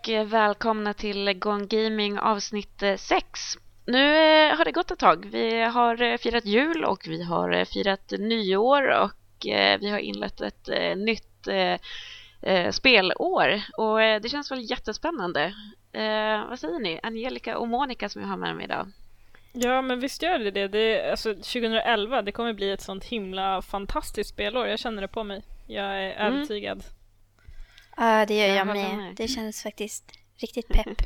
Och välkomna till Gone Gaming avsnitt 6. Nu eh, har det gått ett tag. Vi har eh, firat jul och vi har eh, firat nyår och vi har inlett ett nytt spelår och det känns väl jättespännande. Vad säger ni? Angelica och Monica som jag har med mig idag. Ja, men visst gör det det. det alltså, 2011, det kommer bli ett sånt himla fantastiskt spelår. Jag känner det på mig. Jag är mm. övertygad. Ja, det gör jag, med. Det känns faktiskt riktigt pepp.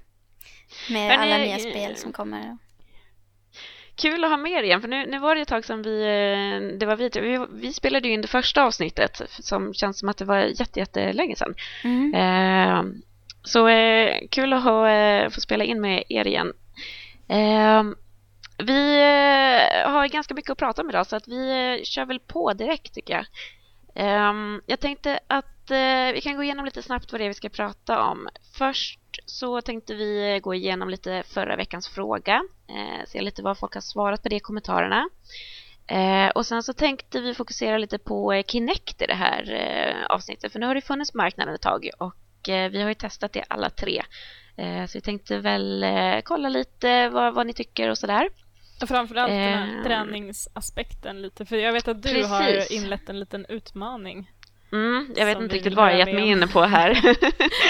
Med Hörrni, alla nya spel som kommer. Kul att ha med er igen, för nu, nu var det ett tag sedan vi, eh, det var vi, vi, vi spelade ju in det första avsnittet som känns som att det var jätte, jättelänge sedan. Mm. Eh, så eh, kul att ha, eh, få spela in med er igen. Eh, vi eh, har ganska mycket att prata om idag så att vi kör väl på direkt tycker jag. jag tänkte att eh, vi kan gå igenom lite snabbt vad det är vi ska prata om. Först så tänkte vi gå igenom lite förra veckans fråga. Eh, se lite vad folk har svarat på det i kommentarerna. Eh, och sen så tänkte vi fokusera lite på Kinect i det här eh, avsnittet. För nu har det funnits på marknaden ett tag och eh, vi har ju testat det alla tre. Eh, så vi tänkte väl kolla lite vad, vad ni tycker och sådär. Och framförallt den här träningsaspekten lite. För jag vet att du Precis. har inlett en liten utmaning. Mm, jag vet inte riktigt vad jag gett mig in på här.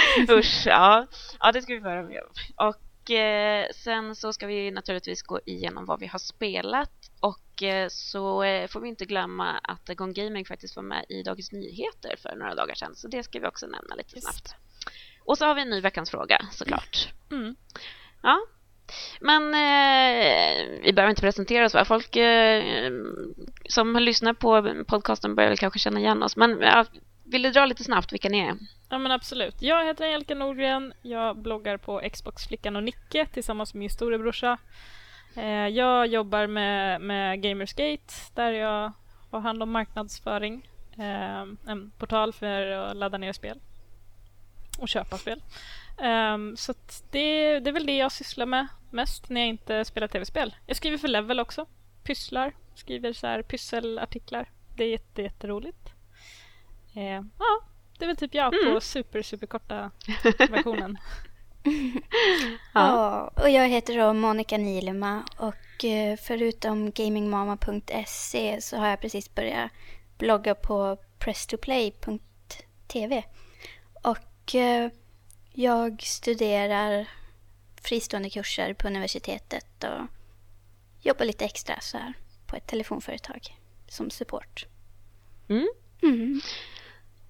Usch, ja. ja, det ska vi föra med Och eh, sen så ska vi naturligtvis gå igenom vad vi har spelat och eh, så eh, får vi inte glömma att Gone Gaming faktiskt var med i Dagens Nyheter för några dagar sedan så det ska vi också nämna lite Just. snabbt. Och så har vi en ny veckans fråga såklart. Mm. Ja, men eh, vi behöver inte presentera oss. Va? Folk eh, som lyssnar på podcasten börjar väl kanske känna igen oss. Men ja, vill du dra lite snabbt vilka ni är? Ja men absolut. Jag heter Angelica Nordgren. Jag bloggar på Xbox-flickan och Nicke tillsammans med min storebrorsa. Eh, jag jobbar med, med Gamersgate där jag har hand om marknadsföring. Eh, en portal för att ladda ner spel och köpa spel. Eh, så det, det är väl det jag sysslar med mest när jag inte spelar tv-spel. Jag skriver för Level också. Pysslar. Skriver så här pysselartiklar. Det är jätte, jätteroligt. Uh, ja, det är väl typ jag mm. på super, super korta versionen. ja. och jag heter då Monica Nilema och eh, förutom gamingmama.se så har jag precis börjat blogga på presstoplay.tv. Och eh, jag studerar fristående kurser på universitetet och jobbar lite extra så här på ett telefonföretag som support. Mm. Mm.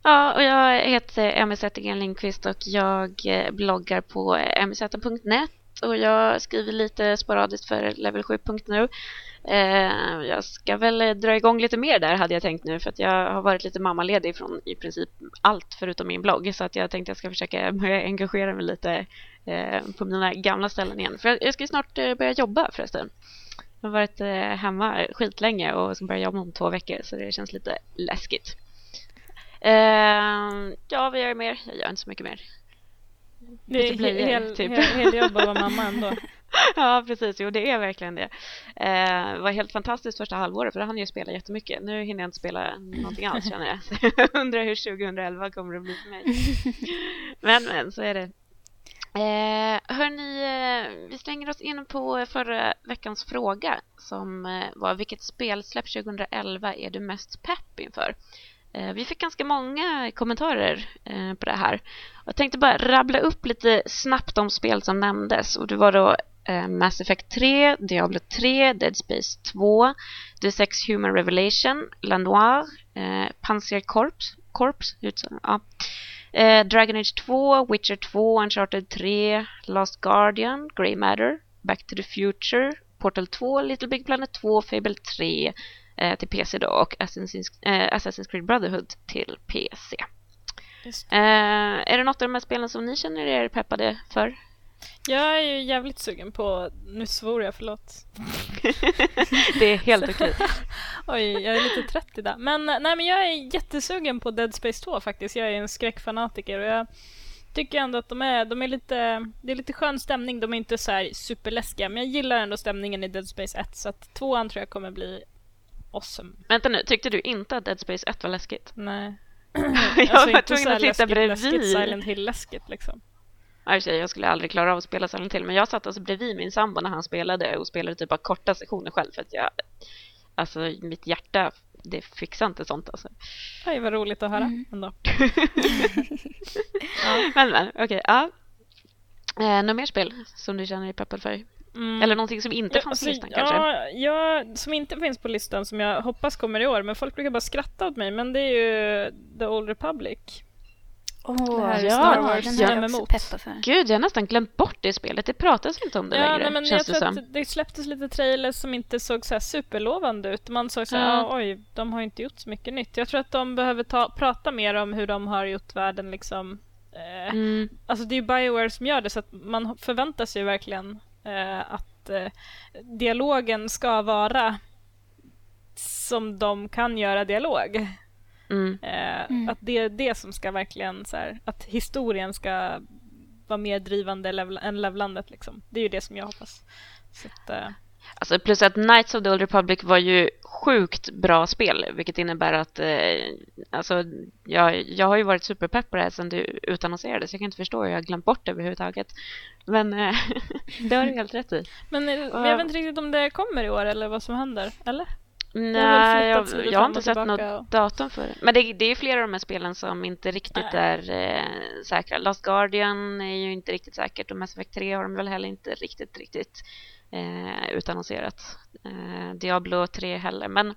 Ja, och jag heter Emmy Zettergren Lindqvist och jag eh, bloggar på mz.net och jag skriver lite sporadiskt för Level 7.nu Eh, jag ska väl dra igång lite mer där hade jag tänkt nu för att jag har varit lite mammaledig från i princip allt förutom min blogg så att jag tänkte jag ska försöka börja engagera mig lite eh, på mina gamla ställen igen. För jag ska snart eh, börja jobba förresten. Jag har varit hemma skitlänge och ska börja jobba om två veckor så det känns lite läskigt. Ja, vad gör jag mer? Jag gör inte så mycket mer. Det är hel, hel, typ. hel, heljobb att vara mamma ändå. ja, precis. Jo, det är verkligen det. Eh, det var helt fantastiskt första halvåret för då hann jag spela jättemycket. Nu hinner jag inte spela någonting alls känner jag. jag undrar hur 2011 kommer att bli för mig. men, men, så är det. Eh, hörni, eh, vi slänger oss in på förra veckans fråga som eh, var vilket spelsläpp 2011 är du mest pepp inför? Eh, vi fick ganska många kommentarer eh, på det här. Jag tänkte bara rabbla upp lite snabbt de spel som nämndes. Och det var då eh, Mass Effect 3, Diablo 3, Dead Space 2, The Sex Human Revelation, La Noire, eh, Panzer Corps, Corps ja. Dragon Age 2, Witcher 2, Uncharted 3, Last Guardian, Grey Matter, Back to the Future, Portal 2, Little Big Planet 2, Fable 3, eh, till PC då och Assassin's, eh, Assassin's Creed Brotherhood till PC. Eh, är det något av de här spelen som ni känner er peppade för? Jag är ju jävligt sugen på, nu svor jag, förlåt. det är helt okej. Oj, jag är lite trött idag. Men, nej, men jag är jättesugen på Dead Space 2 faktiskt. Jag är en skräckfanatiker och jag tycker ändå att de är, de är lite, det är lite skön stämning. De är inte så här superläskiga, men jag gillar ändå stämningen i Dead Space 1 så att tvåan tror jag kommer bli awesome. Vänta nu, tyckte du inte att Dead Space 1 var läskigt? Nej. jag alltså, var tvungen att titta bredvid. Läskigt, Silent Hill-läskigt liksom. Jag skulle aldrig klara av att spela Silent Hill, men jag satt alltså bredvid min sambo när han spelade och spelade typ bara korta sessioner själv för att jag, alltså mitt hjärta, det fixar inte sånt alltså. Oj, vad roligt att höra mm. ändå. ja. Men, men, okej, okay, ja. Eh, något mer spel som du känner dig peppad för? Mm. Eller någonting som inte ja, fanns på listan kanske? Ja, ja, som inte finns på listan som jag hoppas kommer i år. Men folk brukar bara skratta åt mig. Men det är ju The Old Republic. Oh, ja, Star Wars den har jag också peppa för. Gud, jag har nästan glömt bort det spelet. Det pratas inte om det ja, längre. Nej, men jag tror det att det släpptes lite trailers som inte såg så superlovande ut. Man såg så här, mm. ah, oj, de har inte gjort så mycket nytt. Jag tror att de behöver ta, prata mer om hur de har gjort världen liksom. Eh, mm. Alltså det är ju Bioware som gör det så att man förväntar sig verkligen eh, att eh, dialogen ska vara som de kan göra dialog. Mm. Eh, mm. Att det är det som ska verkligen så här, att historien ska vara mer drivande level, än levlandet liksom. Det är ju det som jag hoppas. Så att, eh. Alltså plus att Knights of the Old Republic var ju sjukt bra spel, vilket innebär att eh, alltså, jag, jag har ju varit superpepp på det här sedan du utannonserades. Jag kan inte förstå hur jag har glömt bort det överhuvudtaget. Men eh, det har du helt rätt i. Men, eh, men jag vet inte riktigt om det kommer i år eller vad som händer, eller? Nej, jag, jag har inte sett något datum för det. Men det, det är flera av de här spelen som inte riktigt Nej. är eh, säkra. Last Guardian är ju inte riktigt säkert och Mass Effect 3 har de väl heller inte riktigt, riktigt eh, utannonserat. Eh, Diablo 3 heller. Men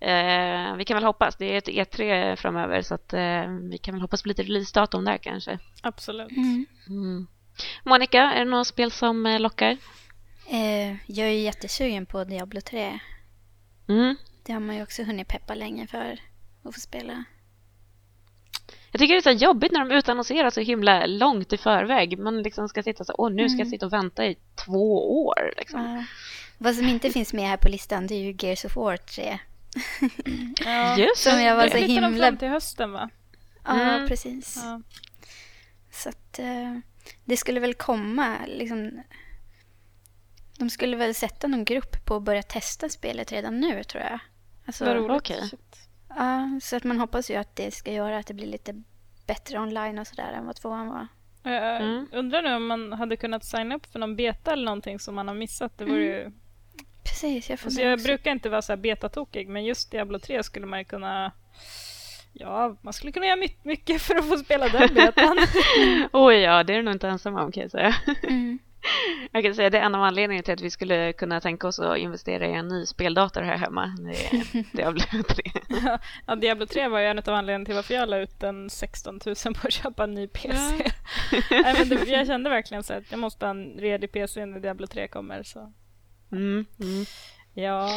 eh, vi kan väl hoppas. Det är ett E3 framöver så att eh, vi kan väl hoppas på lite releasedatum där kanske. Absolut. Mm. Mm. Monica, är det några spel som eh, lockar? jag är jättesugen på Diablo 3. Mm. Det har man ju också hunnit peppa länge för att få spela. Jag tycker det är så jobbigt när de utannonserar så himla långt i förväg. Man liksom ska sitta så, åh nu ska jag mm. sitta och vänta i två år. Liksom. Ja. Vad som inte finns med här på listan det är ju Gears of War 3. ja, Just Som jag var så himla... de fram till hösten va? Ja, mm. precis. Ja. Så att uh, det skulle väl komma liksom de skulle väl sätta någon grupp på att börja testa spelet redan nu tror jag. Alltså, Vad roligt. Okay. Ja, så att man hoppas ju att det ska göra att det blir lite bättre online och sådär än vad tvåan var. Jag mm. undrar nu om man hade kunnat signa upp för någon beta eller någonting som man har missat. Det vore mm. ju... Precis, jag, alltså, jag brukar inte vara så här betatokig men just Diablo 3 skulle man ju kunna Ja, man skulle kunna göra mycket för att få spela den betan. Oj, oh, ja, det är du nog inte ensam om kan jag säga. Mm. Jag kan säga det är en av anledningarna till att vi skulle kunna tänka oss att investera i en ny speldator här hemma. Det Diablo 3. ja, Diablo 3 var ju en av anledningarna till varför jag la ut en 16 000 på att köpa en ny PC. Nej, men det, jag kände verkligen så att jag måste ha en redig PC när Diablo 3 kommer. Så. Mm, mm. Ja.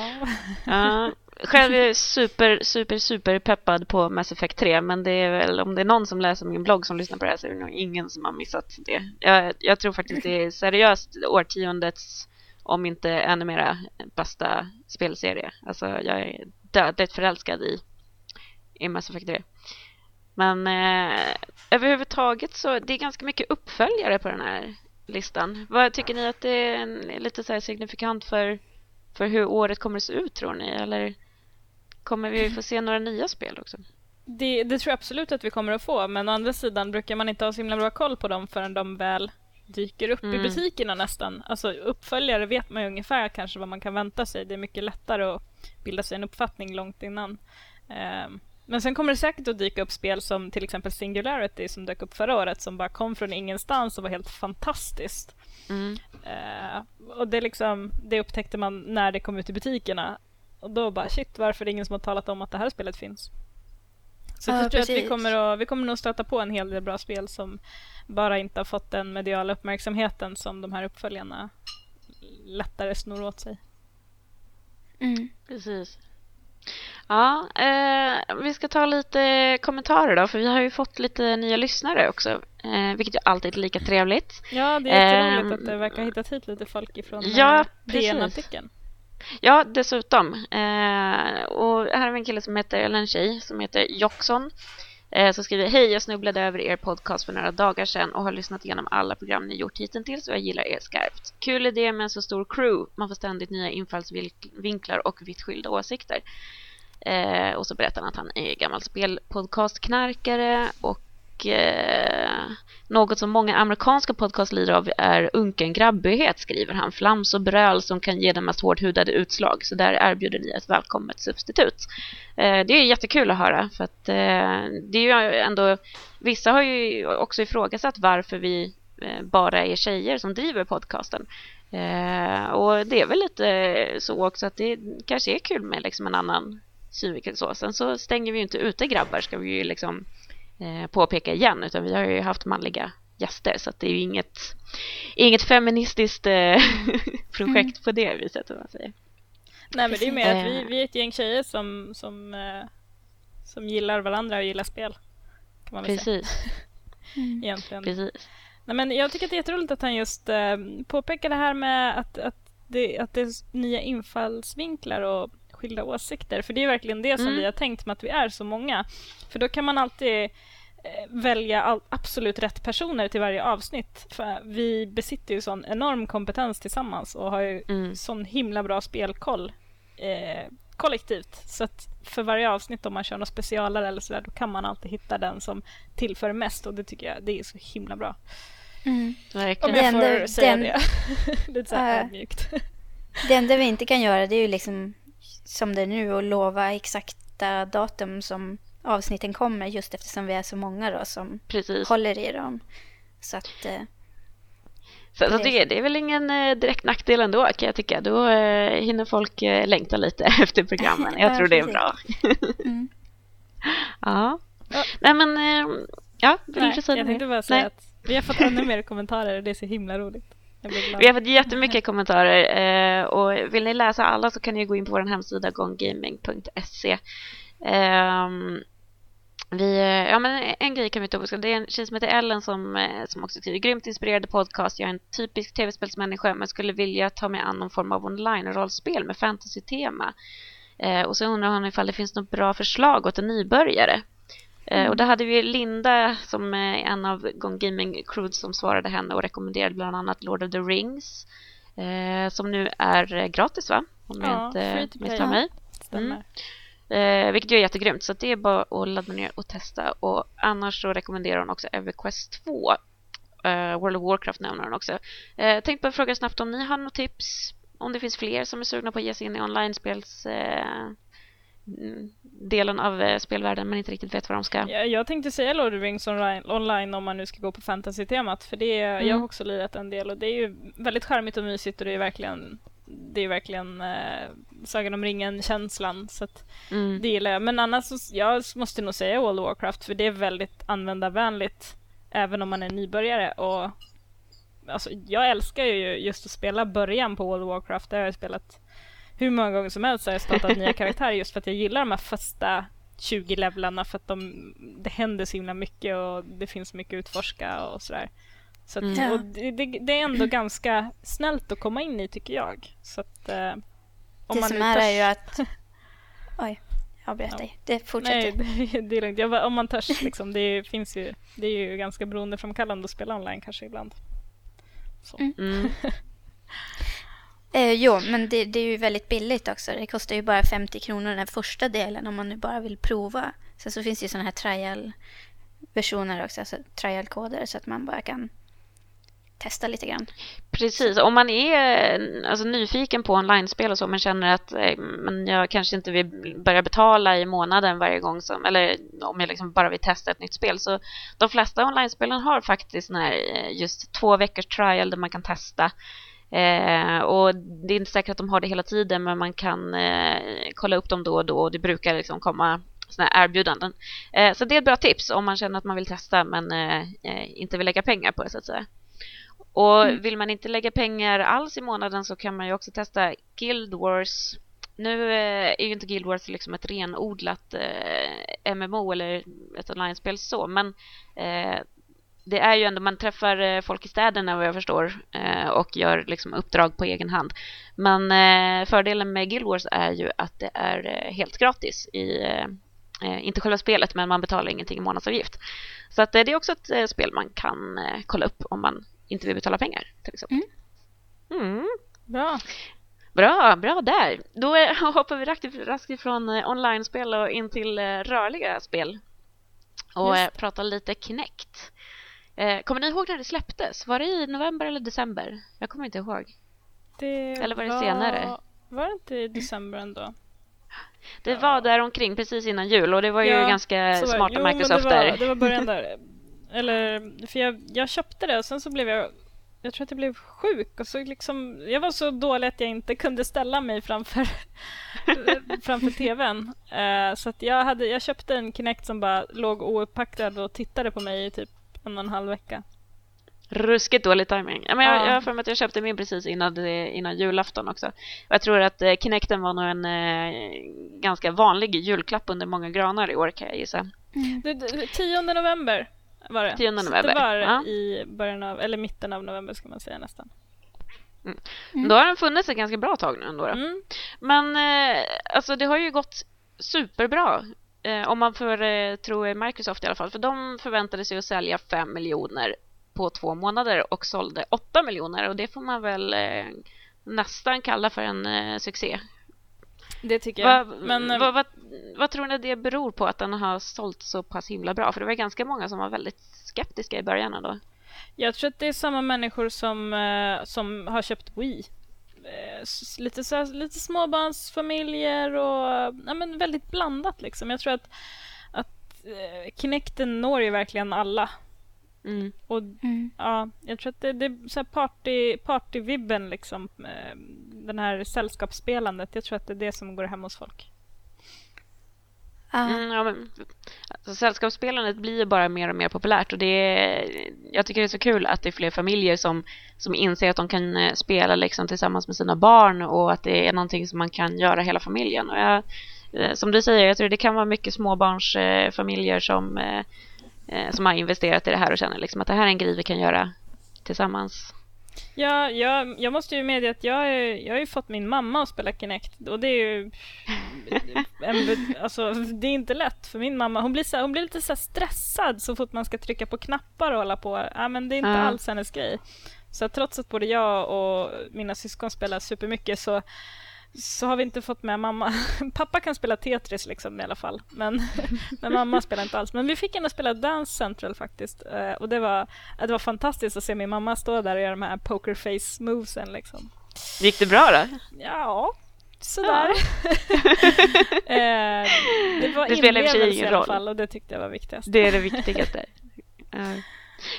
ja. Själv är jag super, super, super peppad på Mass Effect 3 men det är väl om det är någon som läser min blogg som lyssnar på det här så är det nog ingen som har missat det. Jag, jag tror faktiskt det är seriöst årtiondets om inte ännu mera bästa spelserie. Alltså jag är dödligt förälskad i, i Mass Effect 3. Men eh, överhuvudtaget så det är ganska mycket uppföljare på den här listan. Vad tycker ni att det är lite så signifikant för för hur året kommer att se ut tror ni? Eller kommer vi få se några nya spel också? Det, det, tror jag absolut att vi kommer att få, men å andra sidan brukar man inte ha så himla bra koll på dem förrän de väl dyker upp mm. i butikerna nästan. Alltså uppföljare vet man ju ungefär kanske vad man kan vänta sig. Det är mycket lättare att bilda sig en uppfattning långt innan. Um, men sen kommer det säkert att dyka upp spel som till exempel Singularity som dök upp förra året som bara kom från ingenstans och var helt fantastiskt. Mm. Uh, och det, liksom, det upptäckte man när det kom ut i butikerna. Och då bara shit, varför är det ingen som har talat om att det här spelet finns? Så jag tror att vi kommer, att, vi kommer nog stöta på en hel del bra spel som bara inte har fått den mediala uppmärksamheten som de här uppföljarna lättare snor åt sig. Mm. Precis. Ja, eh, vi ska ta lite kommentarer då, för vi har ju fått lite nya lyssnare också, eh, vilket ju alltid är lika trevligt. Ja, det är jätteroligt eh, att det verkar ha hittat hit lite folk ifrån ja, DN-artikeln. Ja, dessutom. Eh, och här har vi en kille som heter, eller en tjej som heter Jockson eh, som skriver Hej, jag snubblade över er podcast för några dagar sedan och har lyssnat igenom alla program ni gjort hittills och jag gillar er skarpt. Kul idé med en så stor crew. Man får ständigt nya infallsvinklar och vitt skilda åsikter. Eh, och så berättar han att han är gammal spelpodcastknarkare och eh, något som många amerikanska podcast lider av är unken grabbighet, skriver han. Flams och bröl som kan ge den mest hårdhudade utslag. Så där erbjuder ni ett välkommet substitut. Eh, det är jättekul att höra för att eh, det är ju ändå... Vissa har ju också ifrågasatt varför vi eh, bara är tjejer som driver podcasten. Eh, och det är väl lite så också att det kanske är kul med liksom en annan synvinkel så. Sen så stänger vi ju inte ute grabbar ska vi ju liksom påpeka igen utan vi har ju haft manliga gäster så att det är ju inget, inget feministiskt eh, projekt mm. på det viset om man säger. Nej men det är mer att vi, vi är ett gäng tjejer som, som, eh, som gillar varandra och gillar spel. Kan man väl Precis. Säga. Mm. Egentligen. Precis. Nej, men jag tycker att det är jätteroligt att han just eh, påpekar det här med att, att, det, att det är nya infallsvinklar och skilda åsikter. För det är verkligen det som mm. vi har tänkt med att vi är så många. För då kan man alltid eh, välja all, absolut rätt personer till varje avsnitt. För vi besitter ju sån enorm kompetens tillsammans och har ju mm. sån himla bra spelkoll eh, kollektivt. Så att för varje avsnitt om man kör något specialare eller sådär då kan man alltid hitta den som tillför mest och det tycker jag det är så himla bra. Mm. Verkligen. Om jag får den, säga den, det. Lite så här uh, ödmjukt. Det enda vi inte kan göra det är ju liksom som det är nu och lova exakta datum som avsnitten kommer just eftersom vi är så många då som Precis. håller i dem. Så att... Eh, så, det, det, det är väl ingen eh, direkt nackdel ändå kan jag tycka. Då eh, hinner folk eh, längta lite efter programmen. Jag tror det är bra. mm. ja. ja. Nej men, ja, vill Nej, Jag tänkte bara säga Nej. att vi har fått ännu mer kommentarer och det är så himla roligt. Vi har fått jättemycket kommentarer eh, och vill ni läsa alla så kan ni gå in på vår hemsida gongaming.se. Ehm, vi, ja, men en grej kan vi ta upp. Det är en tjej som heter Ellen som, eh, som också skriver grymt inspirerade podcast. Jag är en typisk tv-spelsmänniska men skulle vilja ta mig an någon form av online-rollspel med fantasy-tema. Eh, och så undrar hon ifall det finns något bra förslag åt en nybörjare. Eh, mm. Och där hade vi Linda som är en av Gone Gaming Crew som svarade henne och rekommenderade bland annat Lord of the Rings. Eh, som nu är gratis va? Om ja, jag inte misstar mig. Mm. Eh, vilket ju är jättegrymt så det är bara att ladda ner och testa. Och annars så rekommenderar hon också EverQuest 2. Eh, World of Warcraft nämner hon också. Eh, tänkte bara fråga snabbt om ni har något tips om det finns fler som är sugna på att ge sig in i online-spels eh, delen av eh, spelvärlden men inte riktigt vet vad de ska. Jag, jag tänkte säga Lord of the Rings online, om man nu ska gå på fantasy-temat för det är, mm. jag har också lirat en del och det är ju väldigt charmigt och mysigt och det är verkligen det är verkligen eh, Sagan om ringen-känslan. Så mm. det gillar jag. Men annars, så, jag måste nog säga World of Warcraft för det är väldigt användarvänligt även om man är nybörjare. Och, alltså, jag älskar ju just att spela början på World of Warcraft. Det har jag spelat hur många gånger som helst har jag startat nya karaktärer just för att jag gillar de här första 20 levlarna för att de, det händer så himla mycket och det finns mycket att utforska och sådär. Så att, mm. och det, det, det, är ändå ganska snällt att komma in i tycker jag. Så att, eh, om det man som är törs... är ju att... Oj, jag avbröt ja. dig. Det fortsätter. Nej, det, är lugnt. Jag, om man törs liksom. Det finns ju, det är ju ganska beroendeframkallande att spela online kanske ibland. Mm. Mm. Eh, jo, men det, det, är ju väldigt billigt också. Det kostar ju bara 50 kronor den första delen om man nu bara vill prova. Sen så finns det ju sådana här trial-versioner också, alltså trial-koder så att man bara kan testa lite grann. Precis, om man är alltså, nyfiken på online-spel och så men känner att eh, men jag kanske inte vill börja betala i månaden varje gång som, eller om jag liksom bara vill testa ett nytt spel så de flesta online-spelen har faktiskt här, eh, just två veckors trial där man kan testa Eh, och det är inte säkert att de har det hela tiden men man kan eh, kolla upp dem då och då och det brukar liksom komma såna här erbjudanden. Eh, så det är ett bra tips om man känner att man vill testa men eh, eh, inte vill lägga pengar på det så att säga. Och mm. vill man inte lägga pengar alls i månaden så kan man ju också testa Guild Wars. Nu eh, är ju inte Guild Wars liksom ett renodlat MMO eller ett online-spel så men det är ju ändå, man träffar eh, folk i städerna vad jag förstår eh, och gör liksom uppdrag på egen hand. Men eh, fördelen med Guild Wars är ju att det är helt gratis i inte själva spelet men man betalar ingenting i månadsavgift. Så att det är också ett spel man kan kolla upp om man inte vill betala pengar till exempel. Mm. Mm. Bra. Bra, bra där. Då hoppar vi raskt ifrån online-spel och in till rörliga spel och Just. pratar lite Kinect. Eh, kommer ni ihåg när det släpptes? Var det i november eller december? Jag kommer inte ihåg. Det Eller var det senare? Var det inte i december ändå? Det var där omkring precis innan jul och det var ju Ja, ganska Så var smarta jo, Microsoft det var, där. Det var början där. Eller, för jag, jag köpte det och sen så blev jag jag tror att jag blev sjuk och så liksom, jag var så dålig att jag inte kunde ställa mig framför, framför tvn. Eh, så jag, hade, jag köpte en Kinect som bara låg ouppackad och tittade på mig i typ en och en halv vecka. Ruskigt dålig timing. Men jag, Ja. jag har för mig att jag köpte min precis innan, det- innan julafton också. Och jag tror att eh, Kinecten var nog en eh, ganska vanlig julklapp under många granar i år kan jag gissa. Mm. Det, det, 10 november var det. 10 Så november, Det var ja. i början av, eller mitten av november ska man säga nästan. Då har den funnits ett ganska bra tag nu ändå. Då. Mm. Men eh, alltså det har ju gått superbra. Eh, om man får eh, tro Microsoft i alla fall. För de förväntade sig att sälja 5 miljoner på två månader och sålde 8 miljoner. Och det får man väl eh, nästan kalla för en eh, succé. Det tycker jag. Vad, Men, eh, vad, vad, tror ni det beror på att den har sålt så pass himla bra? För det var ganska många som var väldigt skeptiska i början ändå. Jag tror att det är samma människor som, eh, som har köpt Wii. Eh, lite, så här, lite småbarnsfamiljer och ja, men väldigt blandat liksom. Jag tror att, att eh, Kinecten når ju verkligen alla. Mm. Och Mm. ja, jag tror att det, det är så här party, partyvibben liksom. Eh, den här sällskapsspelandet. Jag tror att det är det som går hem hos folk. Mm, ja, men, alltså, sällskapsspelandet blir bara mer och mer populärt och det är, jag tycker det är så kul att det är fler familjer som, som inser att de kan eh, spela liksom, tillsammans med sina barn och att det är någonting som man kan göra hela familjen. Och jag, eh, som du säger, jag tror det kan vara mycket småbarnsfamiljer eh, som, eh, eh, som har investerat i det här och känner liksom att det här är en grej vi kan göra tillsammans. Ja, jag, jag måste ju medge att jag, jag har ju fått min mamma att spela Kinect och det är ju... En, alltså, det är inte lätt för min mamma. Hon blir, så, hon blir lite så stressad så fort man ska trycka på knappar och hålla på. Ja, men det är inte Ja. alls hennes grej. Så trots att både jag och mina syskon spelar supermycket så, så har vi inte fått med mamma. Pappa kan spela Tetris liksom i alla fall. Men, men mamma spelar inte alls. Men vi fick ändå spela Dance Central faktiskt. Eh, Och det var, ja, det var fantastiskt att se min mamma stå där och göra de här pokerface movesen liksom. Gick det bra då? Ja, sådär. eh, det var Det spelar i sig ingen i alla roll. fall och det tyckte jag var viktigast. Det är det viktigaste. Ja.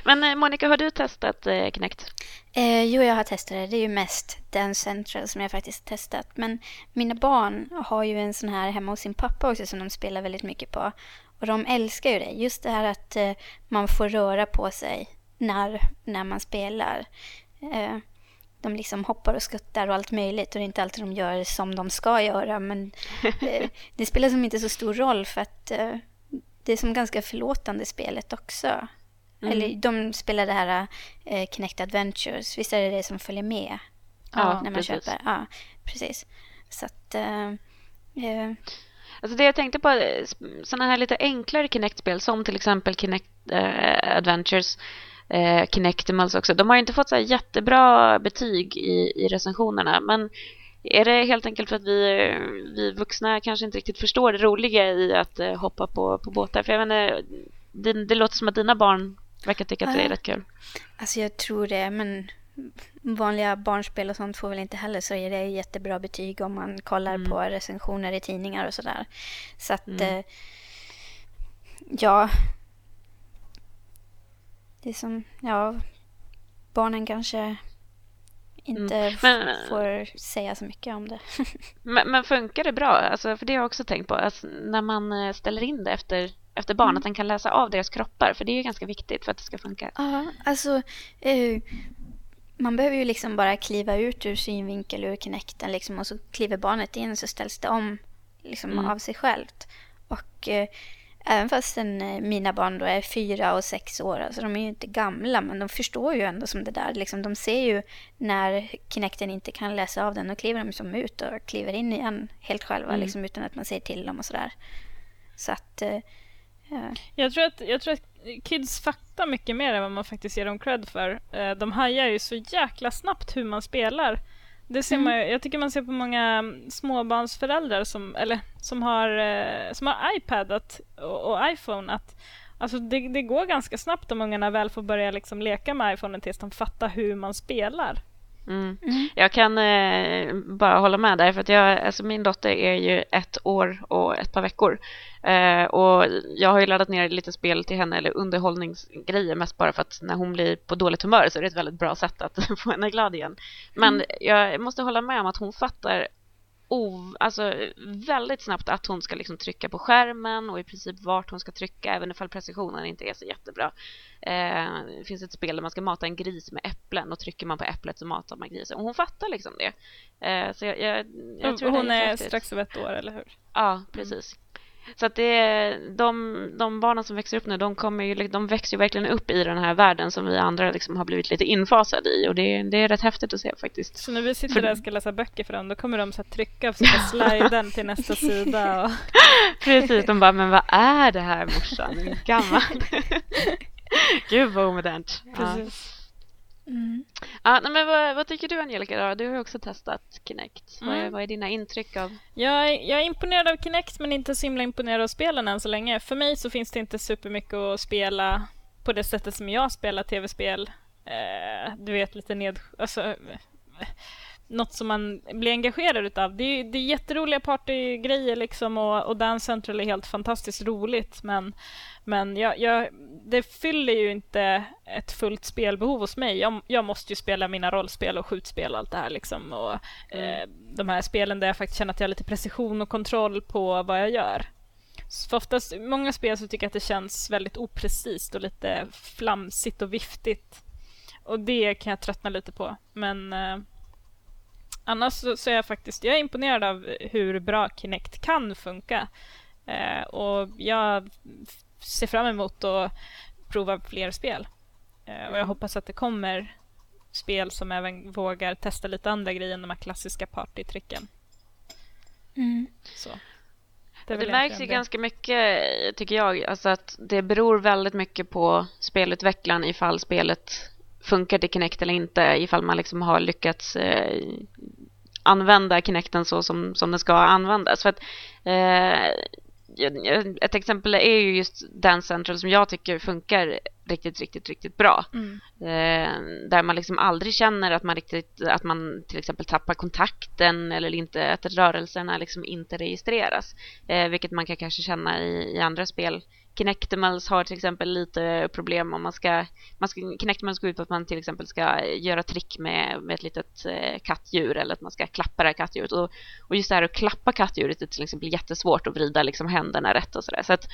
Men eh, Monica, har du testat eh, Kinect? Eh, jo, jag har testat det. Det är ju mest Dance Central som jag faktiskt testat. Men mina barn har ju en sån här hemma hos sin pappa också som de spelar väldigt mycket på. Och de älskar ju det. Just det här att eh, man får röra på sig när, när man spelar. Eh, de liksom hoppar och skuttar och allt möjligt. Och det är inte alltid de gör som de ska göra. Men eh, det spelar som inte så stor roll för att det är som ganska förlåtande spelet också. Mm. Eller de spelar det här eh, Kinect Adventures. Visst är det det som följer med Ja, när man precis. köper? Ja, precis. Så att... Eh, eh, Alltså det jag tänkte på, sådana här lite enklare Kinect-spel som till exempel Kinect eh, Adventures, eh, Kinectimals också, de har inte fått så jättebra betyg i, i recensionerna. Men är det helt enkelt för att vi, vi vuxna kanske inte riktigt förstår det roliga i att eh, hoppa på, på båtar? För jag menar, det, det låter som att dina barn verkar tycka att det är Ja. rätt kul. alltså jag tror det, men vanliga barnspel och sånt får väl inte heller så är det jättebra betyg om man kollar Mm. på recensioner i tidningar och sådär. Så att, Mm. eh, ja. Det är som, ja, barnen kanske inte Mm. Men- får säga så mycket om det. Men, men funkar det bra? Alltså, för det har jag också tänkt på. Alltså, när man eh, ställer in det efter, efter barn, att den kan läsa av deras kroppar. För det är ju ganska viktigt för att det ska funka. Ja, alltså eh, man behöver ju liksom bara kliva ut ur synvinkel ur Kinecten liksom, och så kliver barnet in så ställs det om liksom, Mm. av sig självt. Och eh, även fast eh, mina barn då är fyra och sex år, alltså de är ju inte gamla men de förstår ju ändå som det där. Liksom, de ser ju när Kinecten inte kan läsa av den, då kliver de som ut och kliver in igen helt själva Mm. liksom, utan att man säger till dem och sådär. Så att... Eh, ja. Jag tror, att, jag tror att kids fattar mycket mer än vad man faktiskt ger dem cred för. Eh, De hajar ju så jäkla snabbt hur man spelar. Det ser Mm. man, jag tycker man ser på många mm, småbarnsföräldrar som, eller, som, har, eh, som har iPad att, och, och iPhone att Alltså det, det går ganska snabbt om ungarna väl får börja liksom leka med iPhonen tills de fattar hur man spelar. Mm. Mm. Jag kan eh, bara hålla med där för att jag, alltså min dotter är ju ett år och ett par veckor eh, och jag har ju laddat ner lite spel till henne eller underhållningsgrejer mest bara för att när hon blir på dåligt humör så är det ett väldigt bra sätt att få henne glad igen. Men mm. jag måste hålla med om att hon fattar alltså, väldigt snabbt att hon ska liksom trycka på skärmen och i princip vart hon ska trycka även ifall precisionen inte är så jättebra. Eh, det finns ett spel där man ska mata en gris med äpplen och trycker man på äpplet så matar man grisen. Och hon fattar liksom det. Eh, så jag, jag, jag tror hon är, är strax över ett år, eller hur? Ja, precis. Mm. Så att det, de, de barnen som växer upp nu, de, kommer ju, de växer ju verkligen upp i den här världen som vi andra liksom har blivit lite infasade i och det, det är rätt häftigt att se faktiskt. Så när vi sitter för... där och ska läsa böcker för dem, då kommer de så att trycka försöka slida till nästa sida? Och... Precis, de bara, men vad är det här morsan? Gammal. Gud vad omodernt. Precis. Mm. Ja, men vad, vad, tycker du Angelica? Du har ju också testat Kinect. Mm. Vad, är, vad, är, dina intryck av? Jag är, jag är imponerad av Kinect men inte så himla imponerad av spelen än så länge. För mig så finns det inte supermycket att spela på det sättet som jag spelar tv-spel. Eh, du vet, lite ned... Alltså, något som man blir engagerad utav. Det är, det är jätteroliga partygrejer liksom och, och Dance Central är helt fantastiskt roligt men, men jag, jag, det fyller ju inte ett fullt spelbehov hos mig. Jag, jag måste ju spela mina rollspel och skjutspel och allt det här liksom och mm. eh, de här spelen där jag faktiskt känner att jag har lite precision och kontroll på vad jag gör. För oftast, många spel så tycker jag att det känns väldigt oprecist och lite flamsigt och viftigt. Och det kan jag tröttna lite på. Men eh, annars så, så, är jag faktiskt jag är imponerad av hur bra Kinect kan funka. Eh, och jag ser fram emot att prova fler spel. Eh, och jag hoppas att det kommer spel som även vågar testa lite andra grejer än de här klassiska partytricken. Mm. Så. Det, det märks ju det. ganska mycket, tycker jag, alltså att det beror väldigt mycket på spelutvecklaren ifall spelet funkar till Kinect eller inte, ifall man liksom har lyckats eh, använda Kinecten så som, som den ska användas. För att, eh, ett exempel är ju just Dance Central som jag tycker funkar riktigt, riktigt, riktigt bra. Mm. Eh, där man liksom aldrig känner att man riktigt, att man till exempel tappar kontakten eller inte, att rörelserna liksom inte registreras. Eh, vilket man kan kanske känna i, i andra spel Kinectimals har till exempel lite problem om man ska, man ska Kinectimals går ut på att man till exempel ska göra trick med, med ett litet eh, kattdjur eller att man ska klappa det här kattdjuret och, och just det här att klappa kattdjuret är till exempel jättesvårt att vrida liksom händerna rätt och sådär så att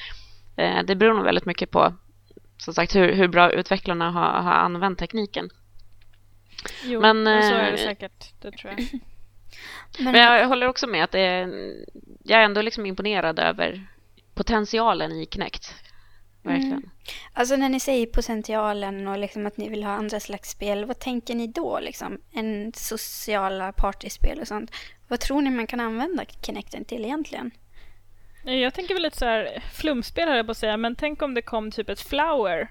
eh, det beror nog väldigt mycket på som sagt hur, hur bra utvecklarna har, har använt tekniken. Jo, men, så är det eh, säkert, det tror jag. men, men jag håller också med att det är, jag är ändå liksom imponerad över potentialen i Kinect. Verkligen. Mm. Alltså när ni säger potentialen och liksom att ni vill ha andra slags spel, vad tänker ni då? Liksom? En sociala partyspel och sånt. Vad tror ni man kan använda Kinecten till egentligen? Jag tänker väl lite så här flumspel här på att säga, men tänk om det kom typ ett flower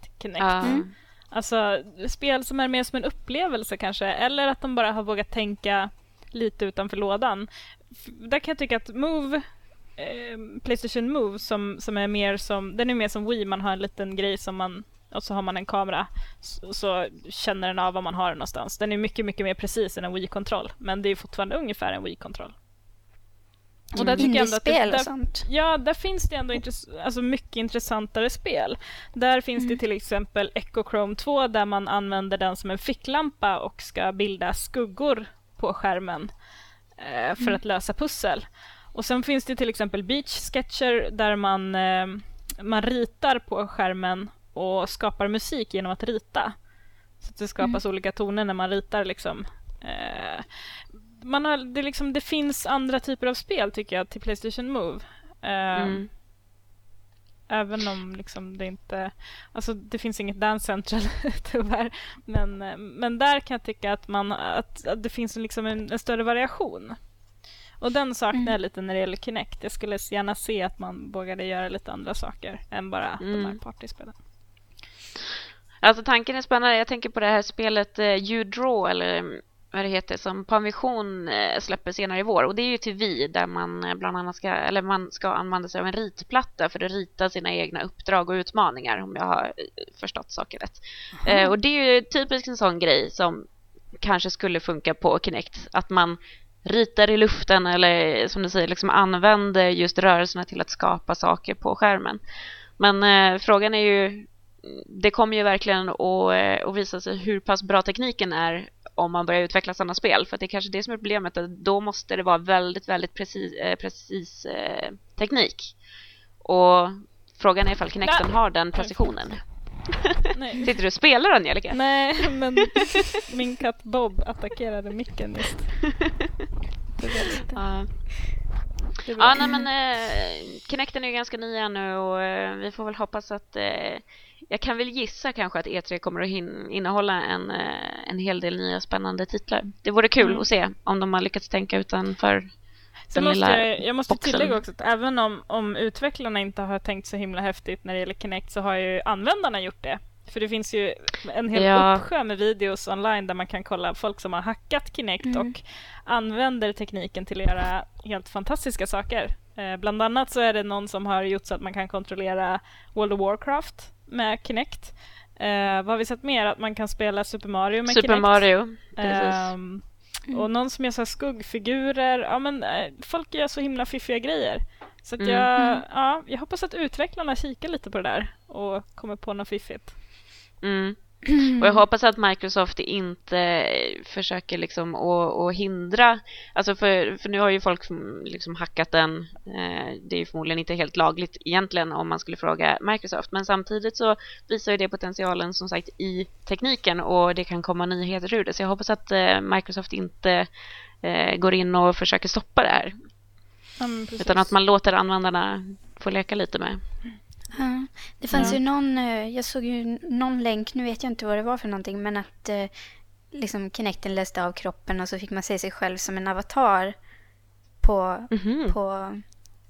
till Kinect. Mm. Alltså spel som är mer som en upplevelse kanske, eller att de bara har vågat tänka lite utanför lådan. Där kan jag tycka att Move eh, Playstation Move som, som är mer som, den är mer som Wii, man har en liten grej som man och så har man en kamera så, så känner den av var man har den någonstans. Den är mycket, mycket mer precis än en Wii-kontroll, men det är fortfarande ungefär en Wii-kontroll. Och där tycker jag ändå att det, där, och sånt. Ja, där finns det ändå alltså mycket intressantare spel. Där finns mm. det till exempel Echo Chrome 2 där man använder den som en ficklampa och ska bilda skuggor på skärmen eh, för mm. att lösa pussel. Och sen finns det till exempel beach sketcher där man, eh, man ritar på skärmen och skapar musik genom att rita. Så att det skapas mm. olika toner när man ritar liksom. Eh, man har, det, liksom, det finns andra typer av spel tycker jag till Playstation Move. Eh, mm. Även om liksom det inte... Alltså det finns inget Dance Central tyvärr. Men, men där kan jag tycka att, man, att, att det finns liksom en, en större variation. Och den saknar jag mm. lite när det gäller Kinect. Jag skulle gärna se att man vågade göra lite andra saker än bara mm. de här partyspelen. Alltså tanken är spännande. Jag tänker på det här spelet uh, You Draw eller vad det heter, som Panvision eh, släpper senare i vår. Och det är ju till vi där man eh, bland annat ska, eller man ska använda sig av en ritplatta för att rita sina egna uppdrag och utmaningar om jag har eh, förstått saken rätt. Eh, och det är ju typiskt en sån grej som kanske skulle funka på Kinect. Att man ritar i luften eller som du säger liksom använder just rörelserna till att skapa saker på skärmen. Men eh, frågan är ju det kommer ju verkligen att, att visa sig hur pass bra tekniken är om man börjar utveckla sådana spel. För det är kanske det som är problemet. Att då måste det vara väldigt, väldigt precis, eh, precis eh, teknik. Och frågan är ifall Kinecten har den precisionen. Nej. Sitter du och spelar Angelica? Nej, men min katt Bob attackerade micken just. Ja. Ja, nej men eh, Kinecten är ju ganska ny ännu och eh, vi får väl hoppas att eh, jag kan väl gissa kanske att E3 kommer att hin- innehålla en, eh, en hel del nya spännande titlar. Det vore kul Mm. att se om de har lyckats tänka utanför Sen den måste lilla jag, jag måste boxen. tillägga också att även om, om utvecklarna inte har tänkt så himla häftigt när det gäller Kinect så har ju användarna gjort det. För det finns ju en hel Ja. uppsjö med videos online där man kan kolla folk som har hackat Kinect Mm. och använder tekniken till att göra helt fantastiska saker. Eh, bland annat så är det någon som har gjort så att man kan kontrollera World of Warcraft med Kinect. Eh, vad har vi sett mer? Att man kan spela Super Mario med Super Kinect. Mario. Ehm, och någon som gör så skuggfigurer. Ja, men, eh, folk gör så himla fiffiga grejer. Så Mm. jag, Mm. ja, jag hoppas att utvecklarna kikar lite på det där och kommer på något fiffigt. Mm. Och jag hoppas att Microsoft inte eh, försöker liksom att, hindra, alltså för, för nu har ju folk som liksom hackat den, eh, det är ju förmodligen inte helt lagligt egentligen om man skulle fråga Microsoft, men samtidigt så visar ju det potentialen som sagt i tekniken och det kan komma nyheter ur det, så jag hoppas att eh, Microsoft inte går in och försöker stoppa det här, Ja, utan att man låter användarna få leka lite med. Ja, det fanns Ja. ju någon, eh, jag såg ju någon länk, nu vet jag inte vad det var för någonting, men att eh, liksom Kinecten läste av kroppen och så fick man se sig själv som en avatar på, Mhm. på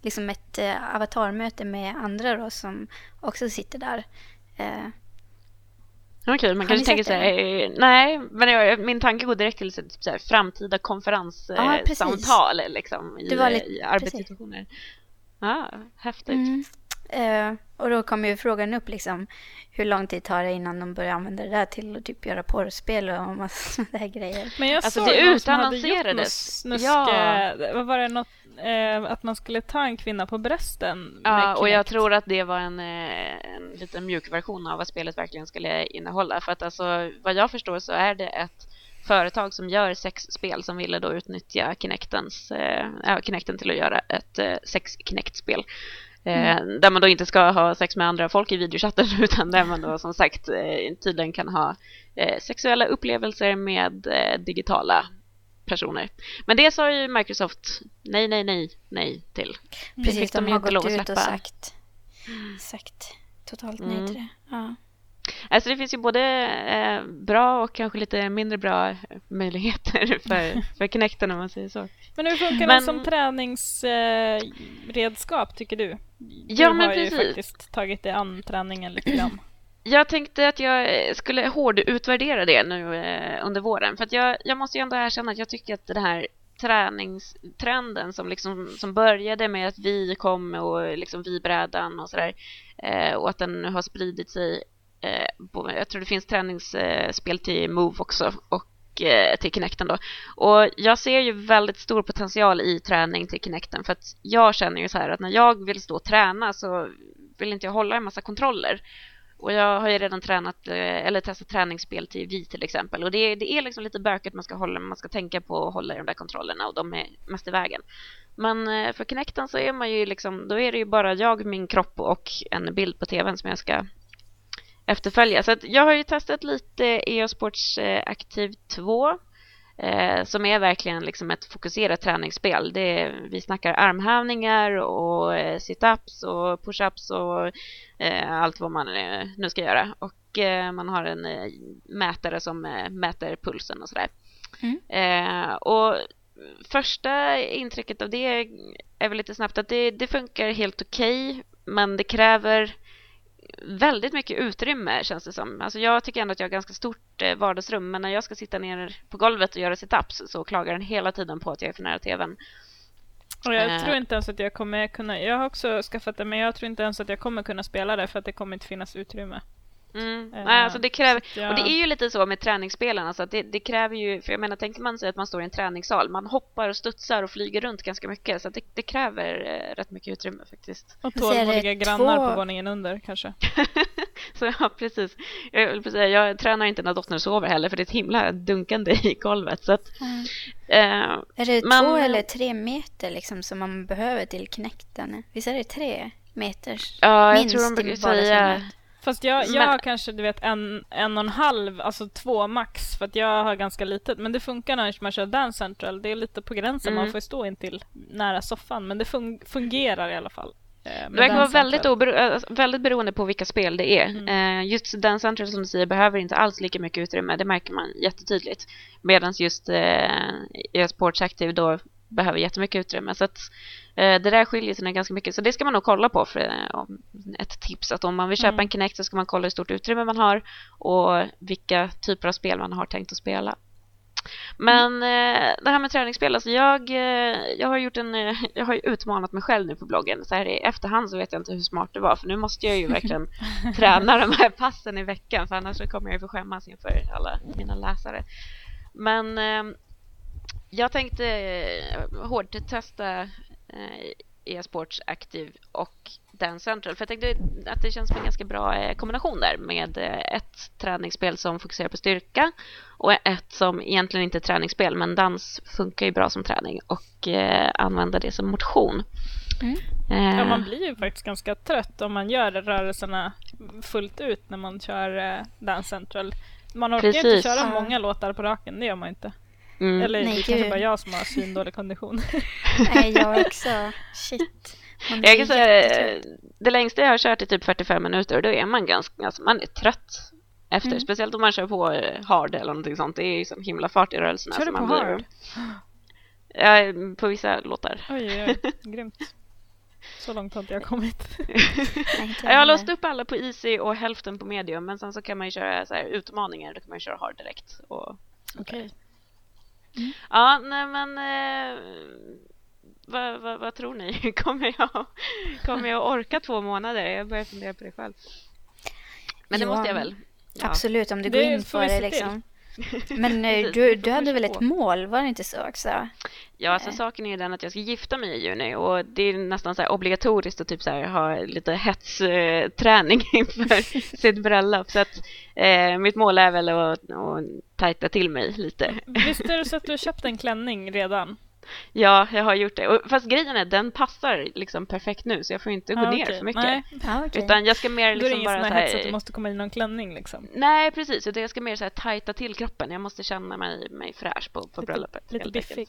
liksom ett eh, avatarmöte med andra då som också sitter där. Eh, Okej, man Har kanske tänker det? sig, nej, men jag, min tanke går direkt till så, typ så här, framtida konferenssamtal precis. liksom, i, lite- i arbetssituationer. Ja, häftigt. mm. Eh, och då kommer ju frågan upp liksom, hur lång tid tar det innan de börjar använda det där till att typ göra porrspel och massa sådana där grejer. Men jag Alltså, såg det utannonserades. något Ja. vad var det, något, eh, att man skulle ta en kvinna på brösten Ja, och jag tror att det var en, eh, en liten mjuk version av vad spelet verkligen skulle innehålla. För att alltså, vad jag förstår så är det ett företag som gör sexspel som ville då utnyttja Kinectens, ja, Kinecten till att göra ett eh, sex-Kinect-spel. Eh, Där man då inte ska ha sex med andra folk i videochatten utan där man då som sagt eh, tydligen kan ha eh, sexuella upplevelser med digitala personer. Men det sa ju Microsoft nej, nej, nej, nej till. Precis, fick de de ju har gått ut och sagt, sagt totalt nej Mm. till det. Ja. Alltså det finns ju både eh, bra och kanske lite mindre bra möjligheter för, för Kinecten om man säger så. Men hur funkar Men- den som träningsredskap tycker du? Ja, du men har ju precis. faktiskt tagit dig an träningen lite grann. Jag tänkte att jag eh, skulle hårdutvärdera det nu eh, under våren. För att jag, jag måste ju ändå erkänna att jag tycker att den här träningstrenden som, liksom, som började med att vi kom och liksom vi-brädan och sådär eh, och att den nu har spridit sig. Eh, på, jag tror det finns träningsspel till Move också och eh, till Kinecten då. Och jag ser ju väldigt stor potential i träning till Kinecten för att jag känner ju så här att när jag vill stå och träna så vill inte jag hålla en massa kontroller. Och jag har ju redan tränat eh, eller testat träningsspel till vi till exempel och det, det är liksom lite bökigt man ska hålla man ska tänka på att hålla i de där kontrollerna och de är mest i vägen. Men eh, för Kinecten så är man ju liksom då är det ju bara jag, min kropp och en bild på tvn som jag ska efterfölja. Så jag har ju testat lite EO Sports eh, Active 2 eh, som är verkligen liksom ett fokuserat träningsspel. Det vi snackar armhävningar och eh, sit-ups och push-ups och eh, allt vad man eh, nu ska göra. Och eh, man har en mätare som mäter pulsen och sådär. Mm. Och första intrycket av det är väl lite snabbt att det, det funkar helt okej men det kräver väldigt mycket utrymme känns det som. Alltså jag tycker ändå att jag har ganska stort eh, vardagsrum men när jag ska sitta ner på golvet och göra situps så klagar den hela tiden på att jag är för nära tvn. Och jag uh, tror inte ens att jag kommer kunna, jag har också skaffat det men jag tror inte ens att jag kommer kunna spela det för att det kommer inte finnas utrymme. Mm. Uh, alltså det kräver, jag... och det är ju lite så med träningsspelen, alltså det, det, kräver ju, för jag menar tänker man sig att man står i en träningssal, man hoppar och studsar och flyger runt ganska mycket så det, det, kräver uh, rätt mycket utrymme faktiskt. Och tålmodiga grannar två... på våningen under kanske. så ja, precis. Jag, precis. jag tränar inte när dottern sover heller för det är ett himla dunkande i golvet. Så att, mm. uh, är det man... två eller tre meter liksom som man behöver till knäkten? Visst är det tre meters? Ja, jag tror de brukar säga Fast jag, jag har kanske du vet en, en och en halv, alltså två max för att jag har ganska litet. Men det funkar när man kör Dance Central. Det är lite på gränsen, mm. man får stå in till nära soffan. Men det fun fungerar i alla fall. Eh, det verkar vara väldigt, obero alltså, väldigt beroende på vilka spel det är. Mm. Eh, just Dance Central som du säger behöver inte alls lika mycket utrymme. Det märker man jättetydligt. Medan just eh, Sports Active då behöver jättemycket utrymme. Så att, det där skiljer sig ganska mycket. Så det ska man nog kolla på för eh, ett tips. Att om man vill köpa mm. en Kinect så ska man kolla hur stort utrymme man har och vilka typer av spel man har tänkt att spela. Men eh, det här med träningsspel, alltså jag, eh, jag har gjort en, eh, jag har utmanat mig själv nu på bloggen. Så här i efterhand så vet jag inte hur smart det var för nu måste jag ju verkligen träna de här passen i veckan för annars så kommer jag ju få skämmas inför alla mina läsare. Men eh, jag tänkte eh, hårdtesta eh, e-sports Active och Dance Central. För jag tänkte att det känns som en ganska bra eh, kombination där med ett träningsspel som fokuserar på styrka och ett som egentligen inte är träningsspel men dans funkar ju bra som träning och använda det som motion. Mm. Ja, man blir ju faktiskt ganska trött om man gör rörelserna fullt ut när man kör Dance Central. Man orkar Precis. inte köra många låtar på raken, det gör man inte. Mm. Eller Nej, det kanske bara jag som har svindålig kondition. Nej, jag också. Shit. Jag kan säga, det längsta jag har kört är typ 45 minuter och då är man ganska, alltså man är trött efter. Mm. Speciellt om man kör på eh, hard eller någonting sånt. Det är ju sån himla fart i rörelserna. Kör du på hard? Ja, på vissa låtar. Oj, oj, grymt. Så långt har inte jag kommit. jag har låst upp alla på easy och hälften på medium. Men sen så kan man ju köra så här, utmaningar. Då kan man ju köra hard direkt. Okej. Okay. Mm. Ja, nej men eh, vad, vad, vad, tror ni? Kommer jag, kommer jag orka två månader? Jag börjar fundera på det själv. Men det ja, måste jag väl? Ja. Absolut, om du går in för det liksom. Men eh, du, du hade väl ett mål, var det inte så också? Ja, alltså eh. saken är den att jag ska gifta mig i juni och det är nästan så obligatoriskt att typ så här, ha lite hetsträning eh, inför sitt bröllop. Så att eh, mitt mål är väl att, att tajta till mig lite. Visst är det så att du köpt en klänning redan? Ja, jag har gjort det. Och, fast grejen är, den passar liksom perfekt nu så jag får inte gå ah, ner okay. för mycket. Nej. Ah, okay. Utan jag ska mer liksom Då är det ingen bara så att du måste komma i någon klänning liksom. Nej, precis. Utan jag ska mer så här tajta till kroppen. Jag måste känna mig, mig fräsch på, på lite, bröllopet. Lite biffig.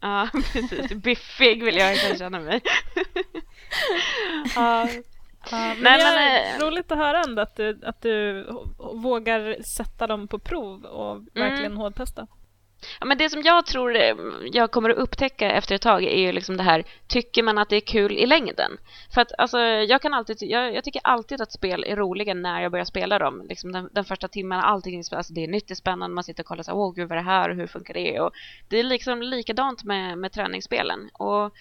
Ja, precis. Biffig vill jag inte känna mig. ja. Ja, men Nej, men, roligt att höra ändå att du, att du vågar sätta dem på prov och verkligen mm. hårdtesta. Ja, men det som jag tror eh, jag kommer att upptäcka efter ett tag är ju liksom det här, tycker man att det är kul i längden? För att alltså, jag kan alltid, jag, jag tycker alltid att spel är roliga när jag börjar spela dem. Liksom den, den första timmen, allting är, alltså, det är nytt, det är spännande, man sitter och kollar så här, åh gud vad är det här och hur funkar det? Och det är liksom likadant med, med träningsspelen. Och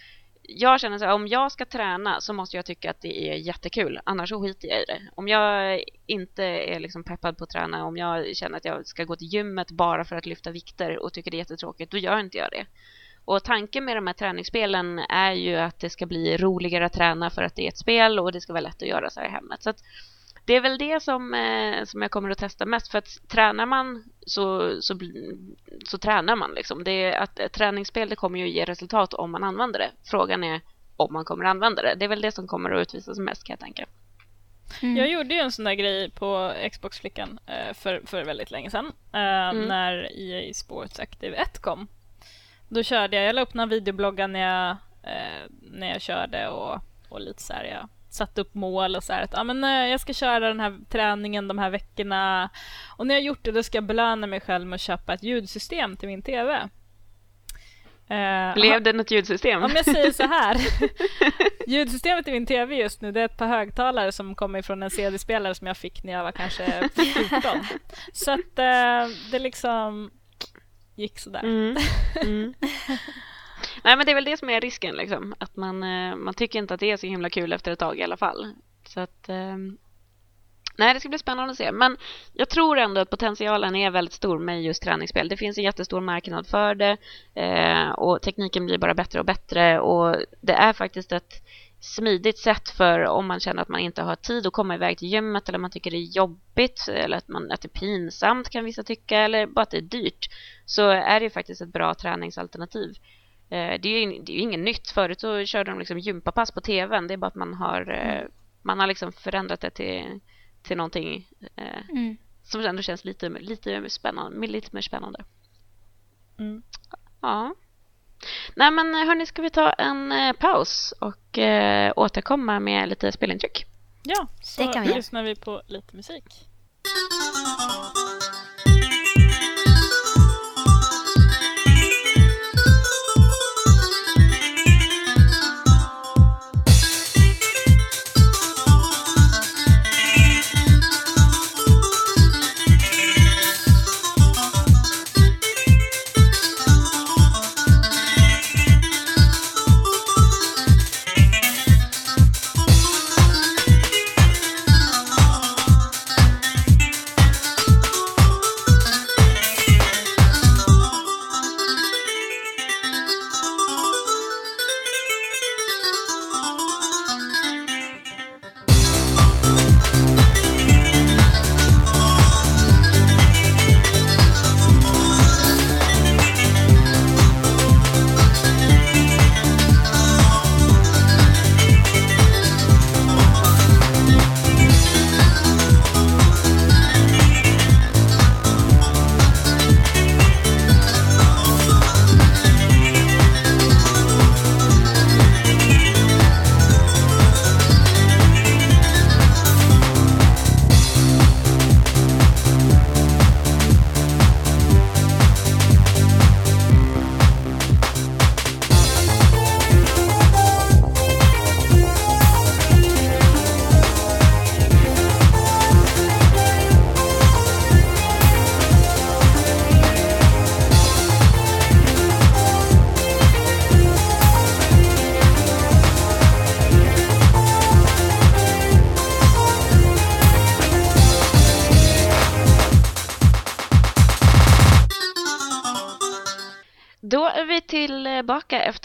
jag känner så här, om jag ska träna så måste jag tycka att det är jättekul. Annars så skiter jag i det. Om jag inte är liksom peppad på att träna, om jag känner att jag ska gå till gymmet bara för att lyfta vikter och tycker det är jättetråkigt, då gör inte jag det. Och tanken med de här träningsspelen är ju att det ska bli roligare att träna för att det är ett spel och det ska vara lätt att göra så här i hemmet. Så att det är väl det som, eh, som jag kommer att testa mest. För att tränar man så, så, så tränar man. Liksom. Det är att ett träningsspel det kommer ju ge resultat om man använder det. Frågan är om man kommer att använda det. Det är väl det som kommer att utvisas mest kan jag tänka. Mm. Jag gjorde ju en sån där grej på Xbox-flickan eh, för, för väldigt länge sedan. Eh, mm. När EA Sports Active 1 kom. Då körde jag, jag la upp några videobloggar när jag, eh, när jag körde och, och lite så här, jag satt upp mål och så här att ah, men, jag ska köra den här träningen de här veckorna. Och när jag gjort det då ska jag belöna mig själv med att köpa ett ljudsystem till min TV. Eh, Blev det något ljudsystem? Om jag säger så här. Ljudsystemet i min tv just nu det är ett par högtalare som kommer från en CD-spelare som jag fick när jag var kanske 14. Så att eh, det liksom gick sådär. Mm. Mm. Nej men det är väl det som är risken liksom. Att man, eh, man tycker inte att det är så himla kul efter ett tag i alla fall. Så att ehm, Nej, det ska bli spännande att se. Men jag tror ändå att potentialen är väldigt stor med just träningsspel. Det finns en jättestor marknad för det eh, och tekniken blir bara bättre och bättre och det är faktiskt ett smidigt sätt för om man känner att man inte har tid att komma iväg till gymmet eller man tycker det är jobbigt eller att, man, att det är pinsamt kan vissa tycka eller bara att det är dyrt så är det faktiskt ett bra träningsalternativ. Eh, det är ju det är inget nytt. Förut så körde de liksom gympapass på tvn. Det är bara att man har, eh, man har liksom förändrat det till till någonting eh, mm. som ändå känns lite, lite, spännande, lite mer spännande. Mm. Ja. Nej men hörni, ska vi ta en paus och eh, återkomma med lite spelintryck? Ja, så det kan vi. lyssnar vi på lite musik.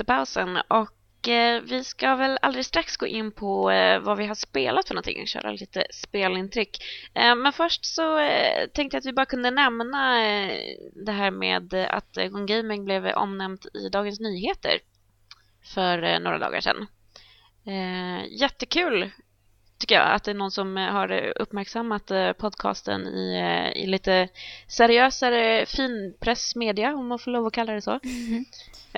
Pausen och eh, vi ska väl alldeles strax gå in på eh, vad vi har spelat för någonting och köra lite spelintryck. Eh, men först så eh, tänkte jag att vi bara kunde nämna eh, det här med att eh, Gone Gaming blev omnämnt i Dagens Nyheter för några dagar sedan. Jättekul tycker jag, att det är någon som har uppmärksammat podcasten i, i lite seriösare finpressmedia, om man får lov att kalla det så. Mm.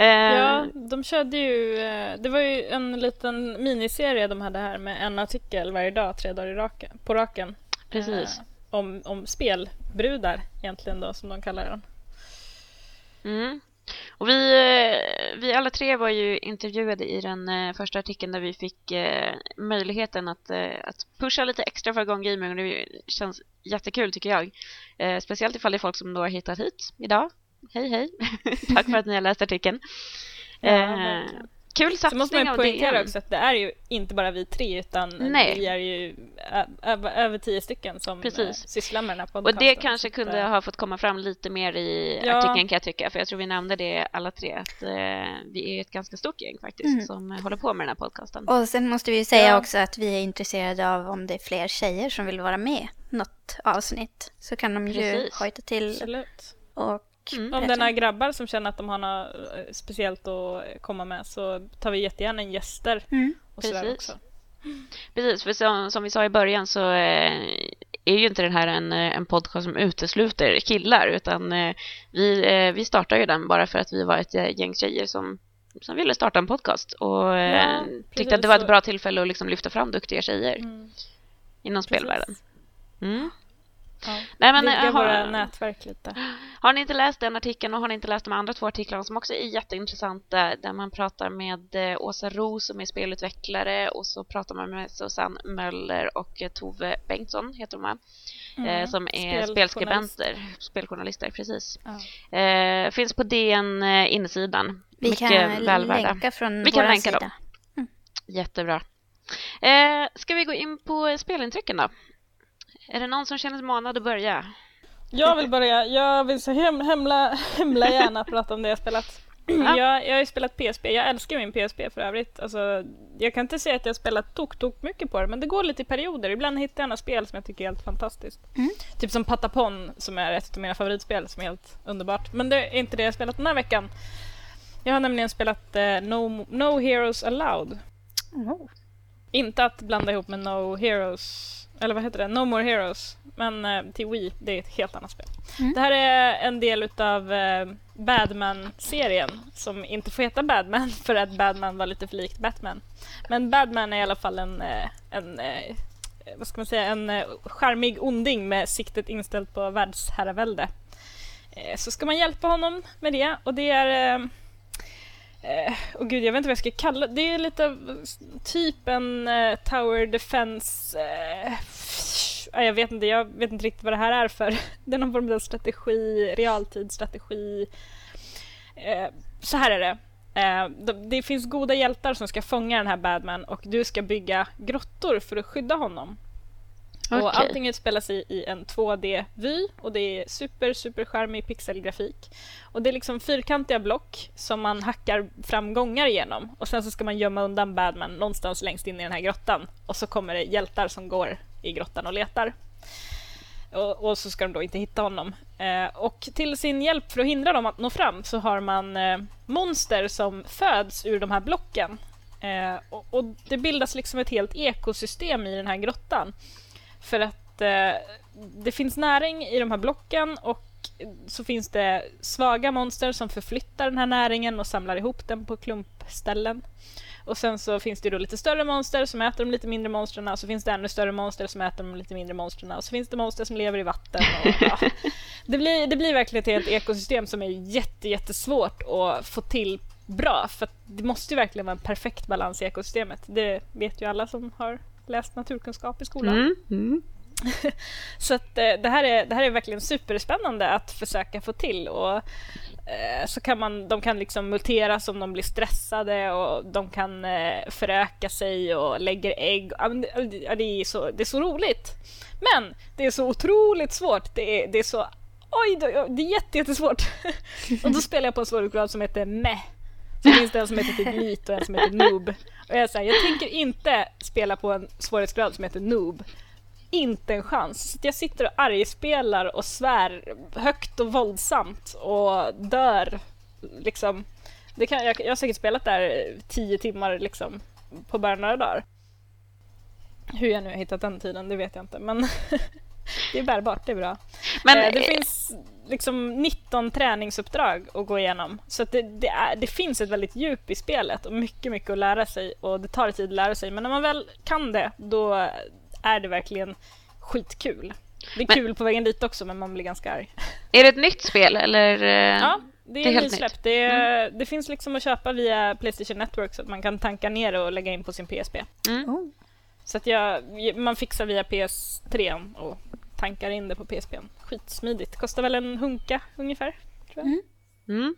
Ja, de körde ju, det var ju en liten miniserie de hade här med en artikel varje dag, tre dagar i raken, på raken. Precis. om, om spelbrudar egentligen då, som de kallar den. Mm. Och vi, eh, vi alla tre var ju intervjuade i den eh, första artikeln där vi fick eh, möjligheten att, att pusha lite extra för Gone Gaming och det känns jättekul tycker jag. Speciellt ifall det är folk som då har hittat hit idag. Hej hej! Tack för att ni har läst artikeln. Ja, kul satsning Så måste man ju poängtera också att det är ju inte bara vi tre utan Nej. vi är ju över tio stycken som Precis. sysslar med den här podcasten. Och det kanske kunde ha fått komma fram lite mer i ja. artikeln kan jag tycka för jag tror vi nämnde det alla tre att eh, vi är ett ganska stort gäng faktiskt mm. som håller på med den här podcasten. Och sen måste vi säga ja. också att vi är intresserade av om det är fler tjejer som vill vara med något avsnitt så kan de ju Precis. hojta till Absolut. och Mm. Om är några grabbar som känner att de har något eh, speciellt att komma med så tar vi jättegärna in gäster. Mm. Och Precis. Också. Precis, för som, som, vi sa i början så eh, är ju inte den här en, eh, en podcast som utesluter killar utan eh, vi, eh, vi startade ju den bara för att vi var ett gäng tjejer som, som ville starta en podcast och ja, tyckte att det var ett bra tillfälle att liksom lyfta fram duktiga tjejer mm. inom spelvärlden. Mm. Ja. Nej, men, Vidga har, våra nätverk lite. har ni inte läst den artikeln och har ni inte läst de andra två artiklarna som också är jätteintressanta där man pratar med eh, Åsa Ros som är spelutvecklare och så pratar man med Susanne Möller och eh, Tove Bengtsson heter de här, Mm. eh, som är spelskribenter, speljournalister, precis. Ja. Eh, finns på DN eh, insidan. Vi Mycket kan välvärda. länka från Vi kan länka sida. dem. Jättebra. Eh, ska vi gå in på spelintrycken då? Är det någon som känner sig manad att börja? Jag vill börja. Jag vill så hem, hemla, hemla gärna prata om det jag spelat. Jag, jag har ju spelat PSP. Jag älskar min PSP för övrigt. Alltså, jag kan inte säga att jag har spelat tok, tok mycket på det, men det går lite i perioder. Ibland hittar jag några spel som jag tycker är helt fantastiskt. Mm. Typ som Patapon som är ett av mina favoritspel som är helt underbart. Men det är inte det jag har spelat den här veckan. Jag har nämligen spelat eh, no, no Heroes Allowed. Oh. Inte att blanda ihop med No Heroes, eller vad heter det? No More Heroes. Men eh, till Wii, det är ett helt annat spel. Mm. Det här är en del utav eh, Badman-serien som inte får heta Badman för att Badman var lite för likt Batman. Men Badman är i alla fall en, eh, en eh, vad ska man säga, en eh, charmig onding med siktet inställt på världsherravälde. Så ska man hjälpa honom med det och det är eh, och gud, jag vet inte vad jag ska kalla det. Det är lite av typ en eh, Tower Defense... Eh, ja, jag vet inte, jag vet inte riktigt vad det här är för. Det är någon form av strategi, realtidsstrategi. Eh, så här är det. Eh, det finns goda hjältar som ska fånga den här Badman och du ska bygga grottor för att skydda honom. Och Okej. allting utspelar sig i en 2D-vy och det är super, super charmig pixelgrafik. Och det är liksom fyrkantiga block som man hackar fram gångar igenom och sen så ska man gömma undan Badman någonstans längst in i den här grottan och så kommer det hjältar som går i grottan och letar. Och, och så ska de då inte hitta honom. Eh, och till sin hjälp för att hindra dem att nå fram så har man eh, monster som föds ur de här blocken. Eh, och, och det bildas liksom ett helt ekosystem i den här grottan. För att eh, det finns näring i de här blocken och så finns det svaga monster som förflyttar den här näringen och samlar ihop den på klumpställen. Och sen så finns det då lite större monster som äter de lite mindre monstren och så finns det ännu större monster som äter de lite mindre monstren och så finns det monster som lever i vatten. Och, ja. det, blir, det blir verkligen ett helt ekosystem som är jätte, jättesvårt att få till bra för det måste ju verkligen vara en perfekt balans i ekosystemet. Det vet ju alla som har läst naturkunskap i skolan. Mm. Mm. Så att, eh, det, här är, det här är verkligen superspännande att försöka få till. Och, eh, så kan man, de kan liksom muteras om de blir stressade och de kan eh, föröka sig och lägger ägg. Ja, det, är så, det är så roligt. Men det är så otroligt svårt. Det är, det är så... Oj, det är jätte, jättesvårt. och då spelar jag på en svårighetsgrad som heter meh. Så finns det en som heter typ Elite och en som heter Noob. Och jag, säger, jag tänker inte spela på en svårighetsgrad som heter Noob inte en chans. Så jag sitter och argspelar och svär högt och våldsamt och dör. Liksom. Det kan, jag, jag har säkert spelat där tio timmar liksom, på bara några dagar. Hur jag nu har hittat den tiden, det vet jag inte. Men det är bärbart, det är bra. Men Eh, det eh, finns liksom 19 träningsuppdrag att gå igenom. Så det, det, är, det finns ett väldigt djup i spelet och mycket, mycket att lära sig. Och det tar tid att lära sig. Men när man väl kan det, då är det verkligen skitkul. Det är Men- kul på vägen dit också, men man blir ganska arg. är det ett nytt spel eller? eh, Ja, det det är är, helt nysläppt. Det, är, det finns liksom att köpa via Playstation Network så att man kan tanka ner och lägga in på sin PSP. Mm. Så att jag, man fixar via PS3 och tankar in det på PSP. Skitsmidigt. Kostar väl en hunka ungefär. Mm.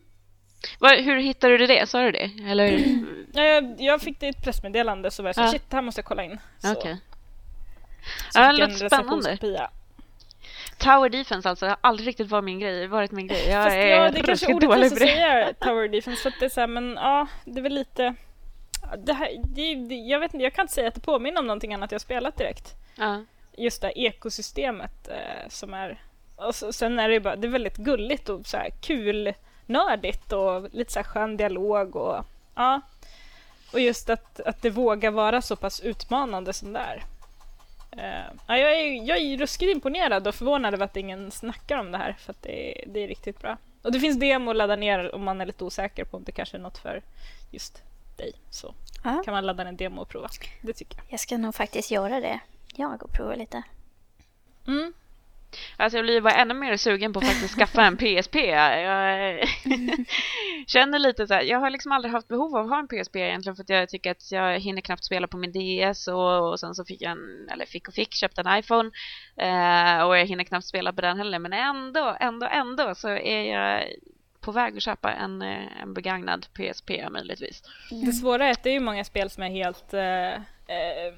Vad- hur hittade du det? Sa du det? Eller? Ja, Jag, jag fick det i ett pressmeddelande så var jag så Ja. shit, det här måste jag kolla in. Så, Okej. så Ja, det jag låter spännande. Tower Defense alltså, har aldrig riktigt varit min grej, varit min grej. Jag Fast är ja, det är kanske ruskigt dålig att det. säga Tower Defense för att det är så här, men ja, det är väl lite... Det här, det, det, jag vet inte, jag kan inte säga att det påminner om någonting annat jag spelat direkt. Ja. Just det här ekosystemet eh, som är... Och så, sen är det ju bara, det är väldigt gulligt och så här kul, nördigt och lite så här skön dialog och ja. Och just att, att det vågar vara så pass utmanande som det är. Eh, ja, jag, är, jag är ruskigt imponerad och förvånad över att ingen snackar om det här för att det, är- det är riktigt bra. Och det finns demo att ladda ner om man är lite osäker på om det kanske är något för just dig. Så Ja, kan man ladda ner en demo och prova. Det tycker jag. jag ska nog faktiskt göra det. Jag och prova lite. Mm. Alltså jag blir bara ännu mer sugen på att faktiskt skaffa en PSP. Jag känner lite så här, jag har liksom aldrig haft behov av att ha en PSP egentligen för att jag tycker att jag hinner knappt spela på min DS och, och sen så fick jag en, eller fick och fick, köpte en iPhone eh, och jag hinner knappt spela på den heller men ändå, ändå, ändå så är jag på väg att köpa en, eh, en begagnad PSP möjligtvis. Det svåra är att det är många spel som är helt eh, eh,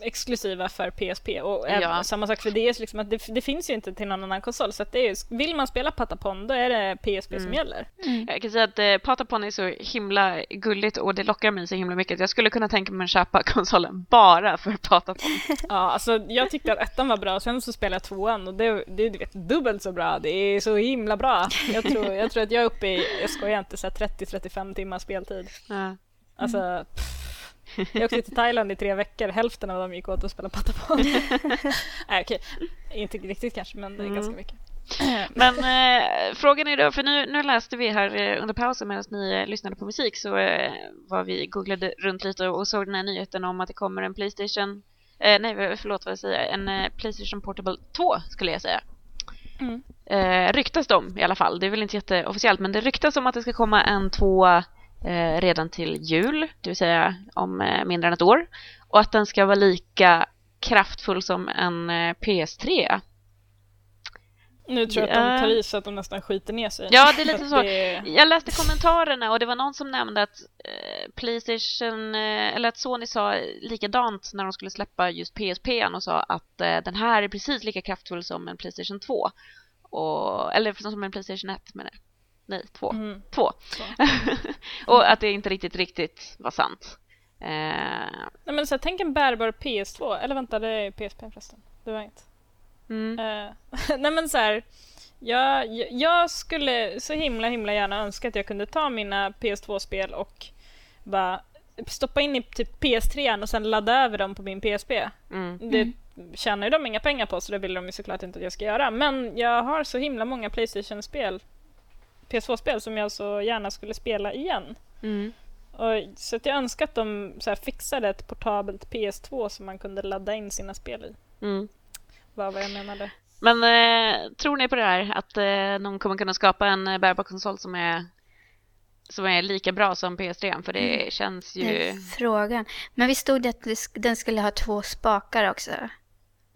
exklusiva för PSP och ja. samma sak för DS, liksom att det, det, finns ju inte till någon annan konsol så att det är, vill man spela Patapon då är det PSP mm. som gäller. Mm. Jag kan säga att eh, Patapon är så himla gulligt och det lockar mig så himla mycket jag skulle kunna tänka mig att köpa konsolen bara för Patapon. ja, alltså jag tyckte att ettan var bra och sen så spelade jag tvåan och det, det är vet, dubbelt så bra. Det är så himla bra. Jag tror, jag tror att jag är uppe i, jag skojar inte, 30-35 timmars speltid. Ja. Alltså, pff jag åkte till Thailand i tre veckor, hälften av dem gick åt att spela patapon. Nej okej, inte riktigt kanske men det är mm. ganska mycket. Men eh, frågan är då, för nu, nu läste vi här eh, under pausen medan ni eh, lyssnade på musik så eh, var vi googlade runt lite och såg den här nyheten om att det kommer en Playstation, nej förlåt vad jag säger, en Playstation Portable 2 skulle jag säga. Mm. Ryktas de i alla fall, det är väl inte jätteofficiellt men det ryktas om att det ska komma en tvåa eh, redan till jul, det vill säga om eh, mindre än ett år. Och att den ska vara lika kraftfull som en eh, PS3. Nu tror jag att de tar i så att de nästan skiter ner sig. Ja, det är lite så. Det... Jag läste kommentarerna och det var någon som nämnde att Playstation, eller att Sony sa likadant när de skulle släppa just PSP och sa att den här är precis lika kraftfull som en Playstation 2. Och, eller som en Playstation 1 menar jag. Nej, två. Mm. Två. och att det inte riktigt, riktigt var sant. Eh... Nej, men så här, tänk en bärbar PS2. Eller vänta, det är PSP förresten. Det var inget. Mm. Eh, nej men så här, jag, jag skulle så himla himla gärna önska att jag kunde ta mina PS2-spel och bara stoppa in i typ PS3 och sen ladda över dem på min PSP. Mm. Det mm. tjänar ju de inga pengar på så det vill de ju såklart inte att jag ska göra. Men jag har så himla många Playstation-spel PS2-spel som jag så gärna skulle spela igen. Mm. Och, så att jag önskar att de så här, fixade ett portabelt PS2 som man kunde ladda in sina spel i. Mm. Var vad jag menade. Men eh, tror ni på det här? Att eh, de kommer kunna skapa en eh, bärbar konsol som är som är lika bra som PS3 för det mm. känns ju... Frågan. Men vi stod det att den skulle ha två spakar också.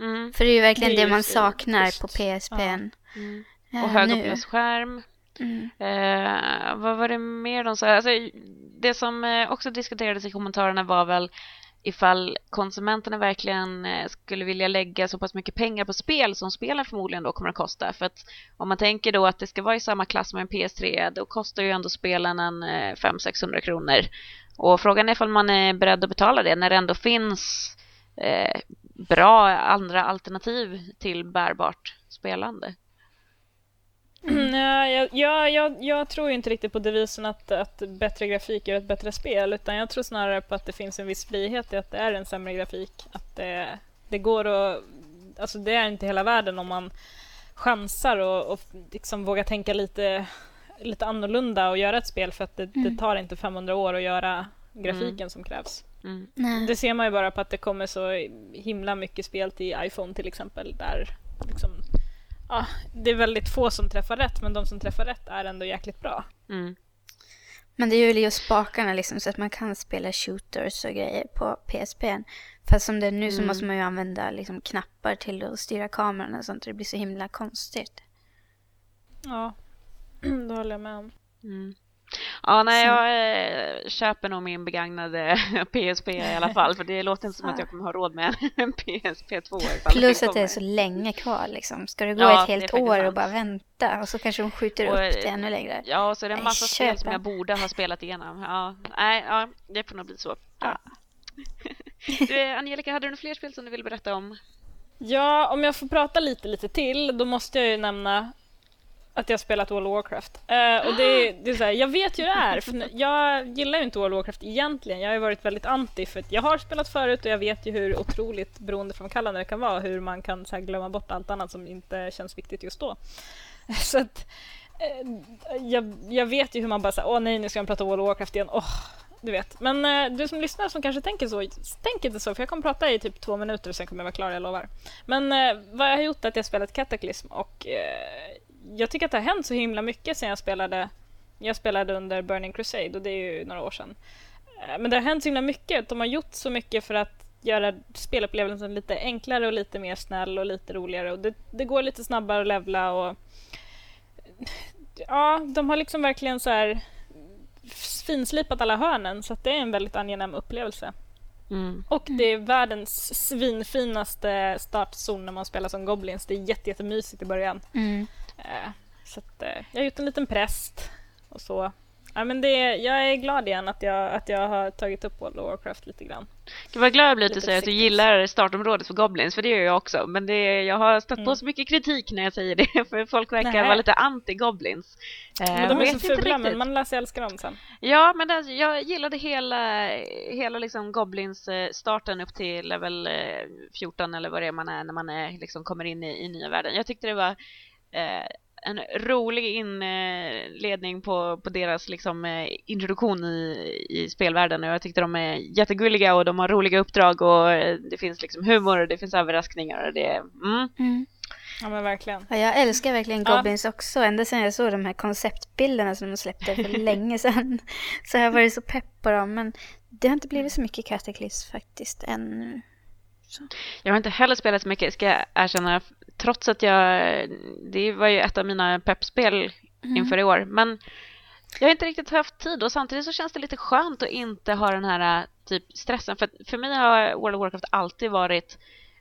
Mm. För det är ju verkligen det, det man saknar just. på PSP. Ja. Mm. Och högupplösskärm. Mm. Eh, vad var det mer de sa? Alltså, det som eh, också diskuterades i kommentarerna var väl ifall konsumenterna verkligen eh, skulle vilja lägga så pass mycket pengar på spel som spelen förmodligen då kommer att kosta. För att om man tänker då att det ska vara i samma klass som en PS3 då kostar ju ändå spelen en eh, 500-600 kronor. Och frågan är ifall man är beredd att betala det när det ändå finns eh, bra andra alternativ till bärbart spelande. Mm. Nej, jag, jag, jag, tror inte riktigt på devisen att, att bättre grafik gör ett bättre spel utan jag tror snarare på att det finns en viss frihet i att det är en sämre grafik. Att det, det går att... Alltså det är inte hela världen om man chansar och, och liksom vågar tänka lite, lite annorlunda och göra ett spel för att det, mm. det tar inte 500 år att göra grafiken mm. som krävs. Mm. Det ser man ju bara på att det kommer så himla mycket spel till iPhone till exempel där liksom ja, det är väldigt få som träffar rätt men de som träffar rätt är ändå jäkligt bra. Mm. Men det är ju just spakarna liksom så att man kan spela shooters och grejer på PSP. Fast som det är nu mm. så måste man ju använda liksom knappar till att styra kameran och sånt. Det blir så himla konstigt. Ja, det håller jag med om. Mm. Ja, nej, jag äh, köper nog min begagnade PSP i alla fall. För det låter inte som att jag kommer ha råd med en PSP 2. Plus att det är så länge kvar liksom. Ska det gå ja, ett helt år sant. och bara vänta och så kanske de skjuter och, upp det ännu längre. Ja, och så är det en massa spel som jag borde ha spelat igenom. Ja, nej, ja, det får nog bli så. Ja. Du, Angelica, hade du några fler spel som du vill berätta om? Ja, om jag får prata lite, lite till, då måste jag ju nämna att jag spelat World of Warcraft. Uh, och det, det är så här, jag vet ju det är, för jag gillar ju inte World of Warcraft egentligen. Jag har varit väldigt anti, för jag har spelat förut och jag vet ju hur otroligt beroendeframkallande det kan vara, hur man kan så här, glömma bort allt annat som inte känns viktigt just då. Så att, uh, jag, jag, vet ju hur man bara säger åh nej, nu ska jag prata World of Warcraft igen. Oh, du vet. Men uh, du som lyssnar som kanske tänker så, tänk inte så för jag kommer prata i typ två minuter och sen kommer jag vara klar, jag lovar. Men vad jag har gjort är att jag har spelat Cataclysm och jag tycker att det har hänt så himla mycket sen jag spelade jag spelade under Burning Crusade och det är ju några år sedan. Eh, men det har hänt så himla mycket. De har gjort så mycket för att göra spelupplevelsen lite enklare och lite mer snäll och lite roligare. Och det, det går lite snabbare att levla och... Ja, de har liksom verkligen så här finslipat alla hörnen så det är en väldigt angenäm upplevelse. Mm. Och det är världens svinfinaste startzon när man spelar som Goblins. Det är jätte, jättemysigt i början. Mm. Eh, så att, eh, jag har gjort en liten präst och så. Ja, men det, jag är glad igen att jag, att jag har tagit upp World of Warcraft lite grann. Du var glad jag blir att du säger att du gillar startområdet för Goblins, för det gör jag också. Men det, jag har stött mm. på så mycket kritik när jag säger det, för folk verkar Nej. vara lite anti-Goblins. Men de är så fula, men man lär sig älska dem sen. Ja, men det, jag gillade hela, hela liksom Goblins-starten upp till level 14 eh, eller vad det är man är när man är, liksom kommer in i, i nya världen. Jag tyckte det var eh, en rolig inledning på, på deras liksom, eh, introduktion i, i spelvärlden och jag tyckte de är jättegulliga och de har roliga uppdrag och eh, det finns liksom humor och det finns överraskningar och det mm. Mm. Ja men verkligen. Ja, jag älskar verkligen Goblins ja. också. Ända sedan jag såg de här konceptbilderna som de släppte för länge sedan. Så har jag varit så pepp på dem. Men det har inte blivit så mycket Cataclysm faktiskt ännu. Så. Jag har inte heller spelat så mycket, ska jag erkänna, trots att jag, det var ju ett av mina peppspel mm. inför i år, men jag har inte riktigt haft tid och samtidigt så känns det lite skönt att inte ha den här typ stressen. För, för mig har World of Warcraft alltid varit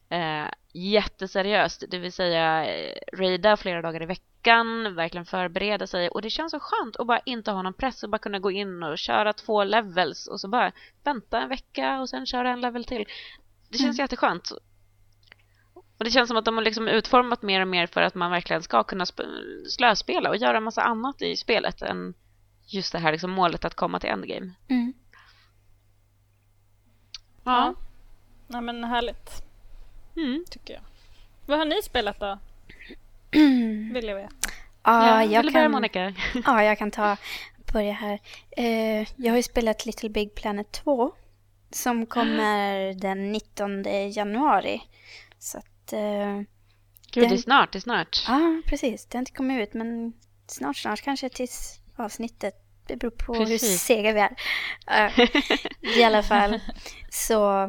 eh, jätteseriöst, det vill säga eh, raida flera dagar i veckan, verkligen förbereda sig och det känns så skönt att bara inte ha någon press och bara kunna gå in och köra två levels och så bara vänta en vecka och sen köra en level till. Det känns mm. jätteskönt. Och det känns som att de har liksom utformat mer och mer för att man verkligen ska kunna slöspela och göra en massa annat i spelet än just det här liksom målet att komma till endgame. Mm. Ja. ja. men härligt. Mm. Tycker jag. Vad har ni spelat då? Vill jag veta. Ja, jag kan... börja Monica? ja, jag kan ta börja här. Eh, jag har ju spelat Little Big Planet 2 som kommer den 19 januari. Så att... Eh, Gud, det är snart, det är snart. Ja, precis. Det har inte kommit ut, men snart, snart kanske tills avsnittet. Det beror på precis. hur sega vi är. Uh, I alla fall, så...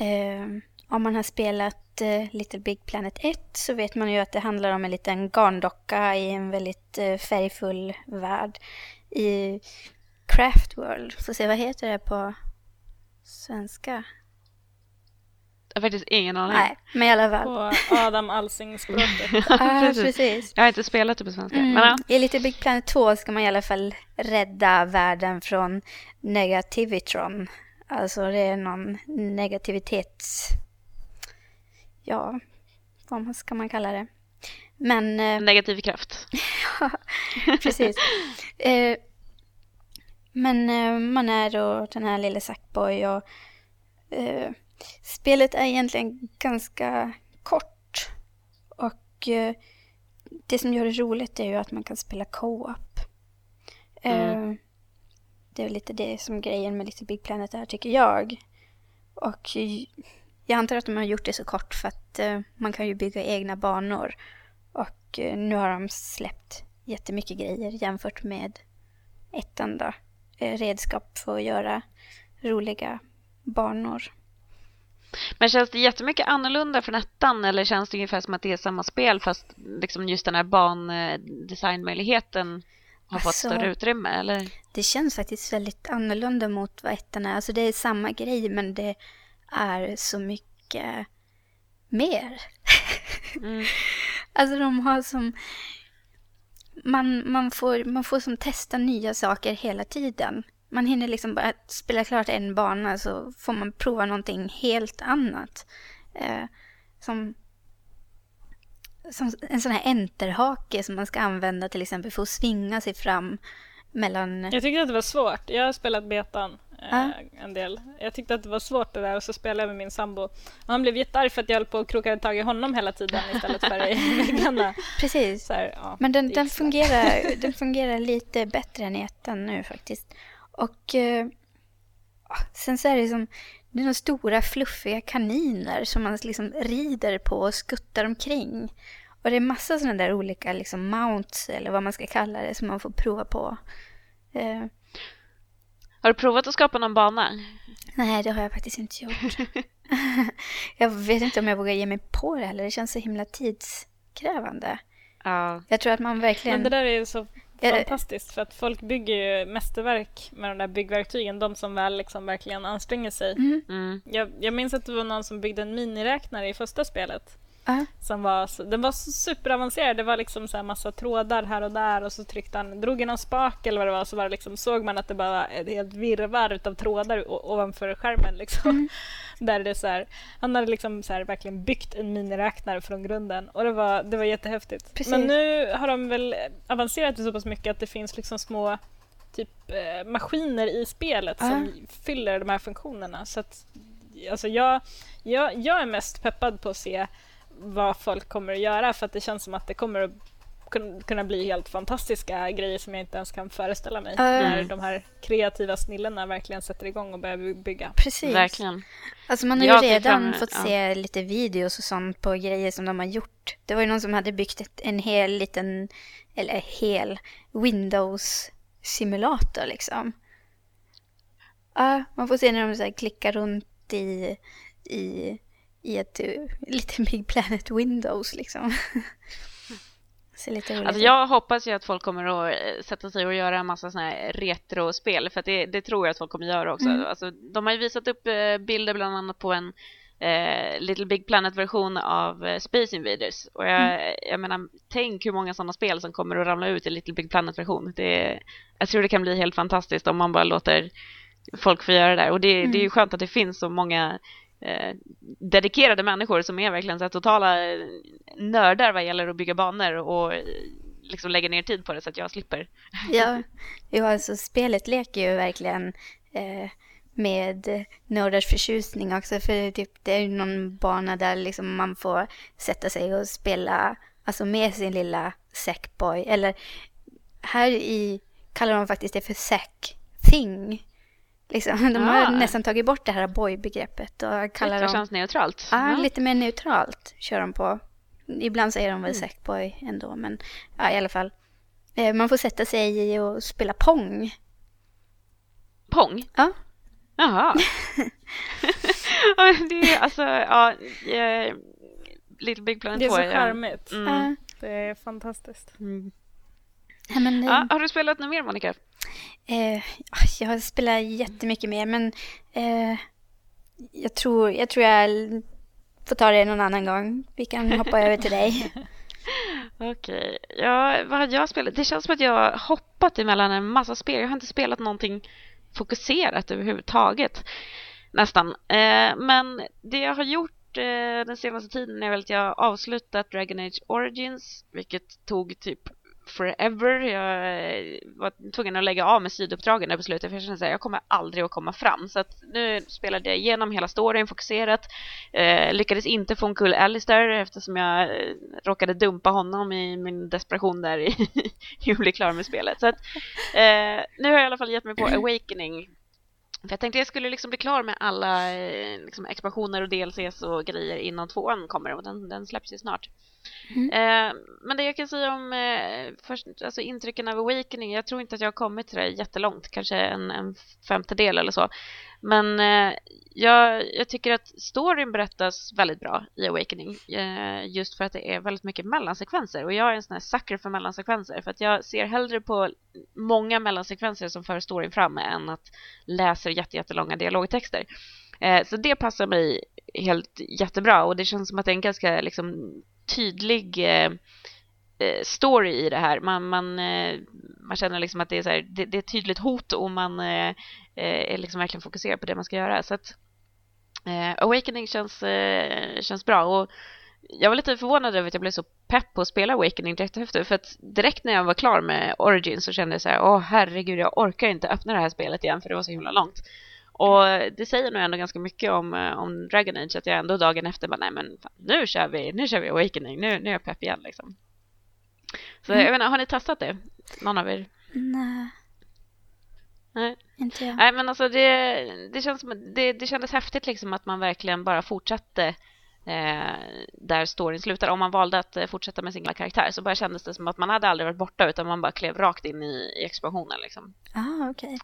Uh, om man har spelat uh, Little Big Planet 1 så vet man ju att det handlar om en liten garndocka i en väldigt uh, färgfull värld i Craft World. Så se, vad heter det på svenska? Jag har faktiskt ingen aning. Nej, men i alla fall. På Adam Alsing-språket. ja, precis. precis. Jag har inte spelat det på svenska. Mm. Men, ja. I Little Big Planet 2 ska man i alla fall rädda världen från negativitron. Alltså det är någon negativitets... Ja, vad ska man kalla det? Men... Eh, Negativ kraft. ja, precis. Eh, men eh, man är då den här lille Sackboy och Spelet är egentligen ganska kort. Och eh, det som gör det roligt är ju att man kan spela co-op. Mm. Eh, det är lite det som grejen med Little Big Planet är, tycker jag. Och jag antar att de har gjort det så kort för att eh, man kan ju bygga egna banor. Och nu har de släppt jättemycket grejer jämfört med ettan då. Redskap för att göra roliga banor. Men känns det jättemycket annorlunda från ettan eller känns det ungefär som att det är samma spel fast liksom just den här bandesignmöjligheten har alltså, fått större utrymme eller? Det känns faktiskt väldigt annorlunda mot vad ettan är. Alltså det är samma grej men det är så mycket mer. Mm. alltså de har som... Man, man, får, man får som testa nya saker hela tiden man hinner liksom bara spela klart en bana så får man prova någonting helt annat. Eh, som, som en sån här enterhake som man ska använda till exempel för att svinga sig fram mellan... Jag tyckte att det var svårt. Jag har spelat betan eh, ah. en del. Jag tyckte att det var svårt det där och så spelade jag med min sambo. Och han blev jättearg för att jag höll på att kroka tag i honom hela tiden istället för i väggarna. Precis. Här, ja, Men den, den fungerar, den fungerar lite bättre än i ettan nu faktiskt. Och eh, sen så är det som, det är några stora fluffiga kaniner som man liksom rider på och skuttar omkring. Och det är massa sådana där olika liksom mounts eller vad man ska kalla det som man får prova på. Eh, Har du provat att skapa någon bana? nej, det har jag faktiskt inte gjort. jag vet inte om jag vågar ge mig på det heller. Det känns så himla tidskrävande. Ja. Jag tror att man verkligen... Men det där är ju så fantastiskt för att folk bygger ju mästerverk med de där byggverktygen, de som väl liksom verkligen anstränger sig. Mm, Mm. Jag, jag minns att det var någon som byggde en miniräknare i första spelet. ja. Som var, den var superavancerad. Det var liksom så här massa trådar här och där och så tryckte han, drog han någon spak eller vad det var så var det liksom, såg man att det bara var ett helt virrvarr utav trådar o- ovanför skärmen. Liksom. Där det så här, han hade liksom så här verkligen byggt en miniräknare från grunden och det var, det var jättehäftigt. Precis. Men nu har de väl avancerat det så pass mycket att det finns liksom små typ eh, maskiner i spelet Ja. som fyller de här funktionerna. Så att, alltså jag, jag, jag är mest peppad på att se vad folk kommer att göra för att det känns som att det kommer att kunna bli helt fantastiska grejer som jag inte ens kan föreställa mig Ja. när de här kreativa snillena verkligen sätter igång och börjar by- bygga. Precis. Verkligen. Alltså man har ju redan fram- fått ja. se lite videos och sånt på grejer som de har gjort. Det var ju någon som hade byggt ett, en hel liten, eller hel, Windows-simulator liksom. Ja, man får se när de så här klickar runt i, i, i ett uh, lite Big Planet Windows liksom. Ser lite roligt Alltså jag hoppas ju att folk kommer att eh, sätta sig och göra en massa såna här retrospel för det, det tror jag att folk kommer göra också. Mm. Alltså, de har ju visat upp eh, bilder bland annat på en eh, Little Big Planet-version av eh, Space Invaders. Och jag, Mm. jag menar, tänk hur många sådana spel som kommer att ramla ut i Little Big Planet-version. Jag tror det kan bli helt fantastiskt om man bara låter folk få göra det där. Och det, det är ju Mm. skönt att det finns så många eh, dedikerade människor som är verkligen så här totala nördar vad gäller att bygga banor och eh, liksom lägga ner tid på det så att jag slipper. Ja, jo, alltså spelet leker ju verkligen eh, med nördars förtjusning också. För typ, det är ju någon bana där liksom man får sätta sig och spela alltså med sin lilla Sackboy. Eller här i kallar de faktiskt det för Sack Thing. Liksom, de har Ah. nästan tagit bort det här boy-begreppet och kallar Det dem... känns neutralt. Ja, Ja. lite mer neutralt kör de på. Ibland säger de väl Sackboy ändå, men ja, i alla fall. Eh, Man får sätta sig i och spela Pong. Pong? Ja. Jaha. Ja, det är alltså, ja, eh, Little Big Planet Det är 2. så charmigt. Mm. Ja. Det är fantastiskt. Mm. Ja, men, Ja, har du spelat något mer Monica? eh, jag har spelat jättemycket mer, men eh, jag, tror, jag tror jag får ta det någon annan gång. Vi kan hoppa över till dig. Okej, ja, vad hade jag spelat? Det känns som att jag har hoppat emellan en massa spel. Jag har inte spelat någonting fokuserat överhuvudtaget. Nästan. Eh, men det jag har gjort eh, den senaste tiden är väl att jag har avslutat Dragon Age Origins, vilket tog typ forever. Jag eh, var tvungen att lägga av med siduppdragen där på slutet för jag kände att jag kommer aldrig att komma fram. Så att nu spelade jag igenom hela storyn fokuserat. Eh, lyckades inte få en kull Alistair eftersom jag eh, råkade dumpa honom i min desperation där i, att bli klar med spelet. Så att, eh, nu har jag i alla fall gett mig på Awakening. För jag tänkte jag skulle liksom bli klar med alla eh, liksom expansioner och DLCs och grejer innan tvåan kommer och den, den släpps ju snart. Mm. Eh, men det jag kan säga om eh, först, alltså intrycken av Awakening, jag tror inte att jag har kommit till det jättelångt, kanske en, en femtedel eller så. Men eh, jag, jag tycker att storyn berättas väldigt bra i Awakening, eh, just för att det är väldigt mycket mellansekvenser. Och jag är en sån här sucker för mellansekvenser, för att jag ser hellre på många mellansekvenser som för storyn fram än att läsa jättelånga dialogtexter. Eh, så det passar mig helt jättebra och det känns som att det är en ganska liksom, tydlig eh, eh, story i det här. Man, man, eh, man känner liksom att det är, så här, det, det är ett tydligt hot och man eh, eh, är liksom verkligen fokuserad på det man ska göra. Så att eh, Awakening känns, eh, känns bra och jag var lite förvånad över att jag blev så pepp på att spela Awakening direkt efter. För att direkt när jag var klar med Origin så kände jag så här, åh herregud, jag orkar inte öppna det här spelet igen för det var så himla långt. Och det säger nog ändå ganska mycket om, eh, om Dragon Age att jag ändå dagen efter bara, nej men fan, nu kör vi, nu kör vi Awakening, nu, nu är jag pepp igen liksom. Så Mm. jag inte, har ni testat det? Någon av er? Nej. Nej. Inte jag. Nej, men alltså det, det, känns det, det kändes häftigt liksom att man verkligen bara fortsatte eh, där storyn slutar. Om man valde att eh, fortsätta med singla karaktär så bara kändes det som att man hade aldrig varit borta utan man bara klev rakt in i, i expansionen liksom. Ah, okej.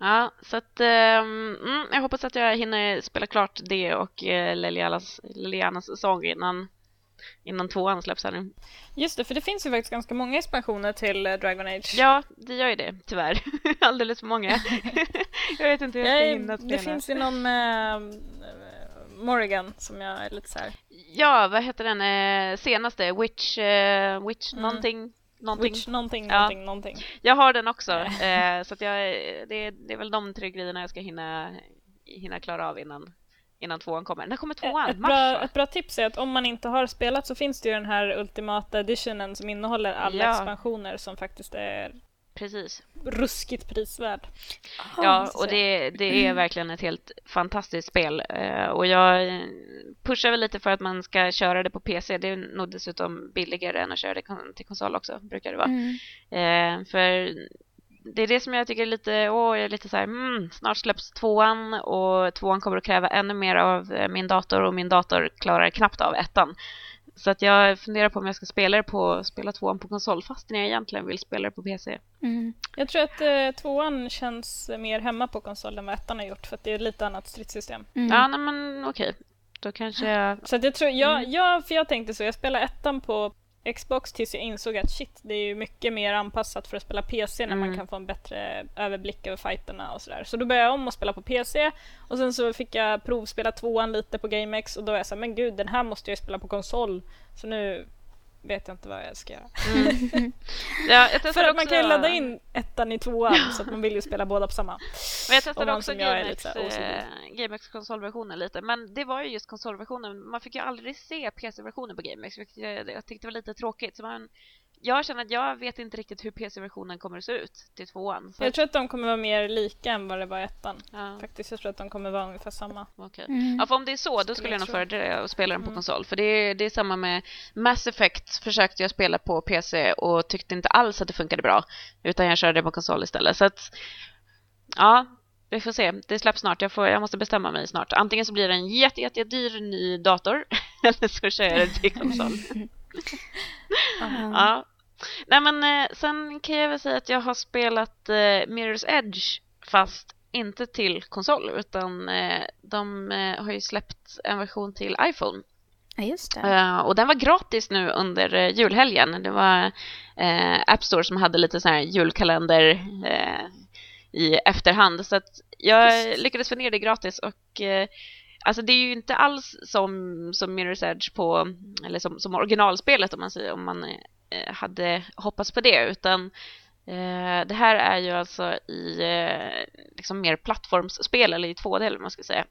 Ja, så att ehm, mm, jag hoppas att jag hinner spela klart det och eh, Lilianas, Lilianas sång innan, innan tvåan släpps här nu. Just det, för det finns ju faktiskt ganska många expansioner till eh, Dragon Age. Ja, det gör ju det, tyvärr. Alldeles för många. jag vet inte hur jag ska Jag hinna spela. det finns ju någon med eh, Morrigan som jag är lite så här. Ja, vad heter den eh, senaste? Witch, eh, Witch Mm. någonting? Någonting. Witch någonting, Ja. någonting, någonting. Jag har den också, eh, så att jag, det, det är väl de tre grejerna jag ska hinna, hinna klara av innan, innan tvåan kommer. När kommer tvåan? Ett Mars, bra, ett bra tips är att om man inte har spelat så finns det ju den här ultimata editionen som innehåller alla Ja. expansioner som faktiskt är Precis. ruskigt prisvärd. Ja, så och det, det är verkligen ett helt fantastiskt spel. Eh, och jag pushar väl lite för att man ska köra det på PC. Det är nog dessutom billigare än att köra det till konsol också, brukar det vara. Mm. Eh, för det är det som jag tycker är lite, åh, jag är lite så här, mm, snart släpps tvåan och tvåan kommer att kräva ännu mer av eh, min dator och min dator klarar knappt av ettan. Så att jag funderar på om jag ska spela det på, spela tvåan på konsol fast jag egentligen vill spela det på PC. Mm. Jag tror att eh, tvåan känns mer hemma på konsol än vad ettan har gjort för att det är ett lite annat stridssystem. Mm. Ja, nej men okej. Då kanske jag... Så att jag tror, jag, Mm. jag, för jag tänkte så, jag spelade ettan på Xbox tills jag insåg att shit, det är ju mycket mer anpassat för att spela PC när man Mm. kan få en bättre överblick över fighterna och sådär. Så då började jag om att spela på PC och sen så fick jag provspela tvåan lite på GameX och då är jag såhär, men gud den här måste jag ju spela på konsol. Så nu vet jag inte vad jag ska göra. Mm. Ja, jag För att man kan ju ladda in ettan i tvåan så att man vill ju spela båda på samma. Men jag testade också GameX, eh, GameX konsolversionen lite. Men det var ju just konsolversionen. Man fick ju aldrig se PC-versionen på GameX. Vilket jag, jag tyckte var lite tråkigt. Så man, jag känner att jag vet inte riktigt hur PC-versionen kommer att se ut till tvåan. Så, Jag tror att de kommer vara mer lika än vad det var i ettan. ja, Faktiskt, jag tror att de kommer vara ungefär samma. okej. Mm. Ja, för om det är så, då Skulle skulle jag jag nog föredra att spela den på Mm. konsol. För det är, det är samma med Mass Effect försökte jag spela på PC och tyckte inte alls att det funkade bra. Utan jag körde det på konsol istället. Så att, ja, vi får se. Det släpps snart. Jag, får, jag måste bestämma mig snart. Antingen så blir det en jätte, jätte, dyr ny dator eller så kör jag det till konsol. Ja. Nej men eh, sen kan jag väl säga att jag har spelat eh, Mirror's Edge fast inte till konsol utan eh, de har ju släppt en version till iPhone Ja, just det. Och den var gratis nu under julhelgen. Det var App Store som hade lite sån här julkalender i efterhand. Så att jag lyckades få ner det gratis och alltså det är ju inte alls som, som Mirror's Edge på, eller som, som originalspelet om man, säger, om man hade hoppats på det utan eh, det här är ju alltså i eh, liksom mer plattformsspel eller i 2D eller man ska säga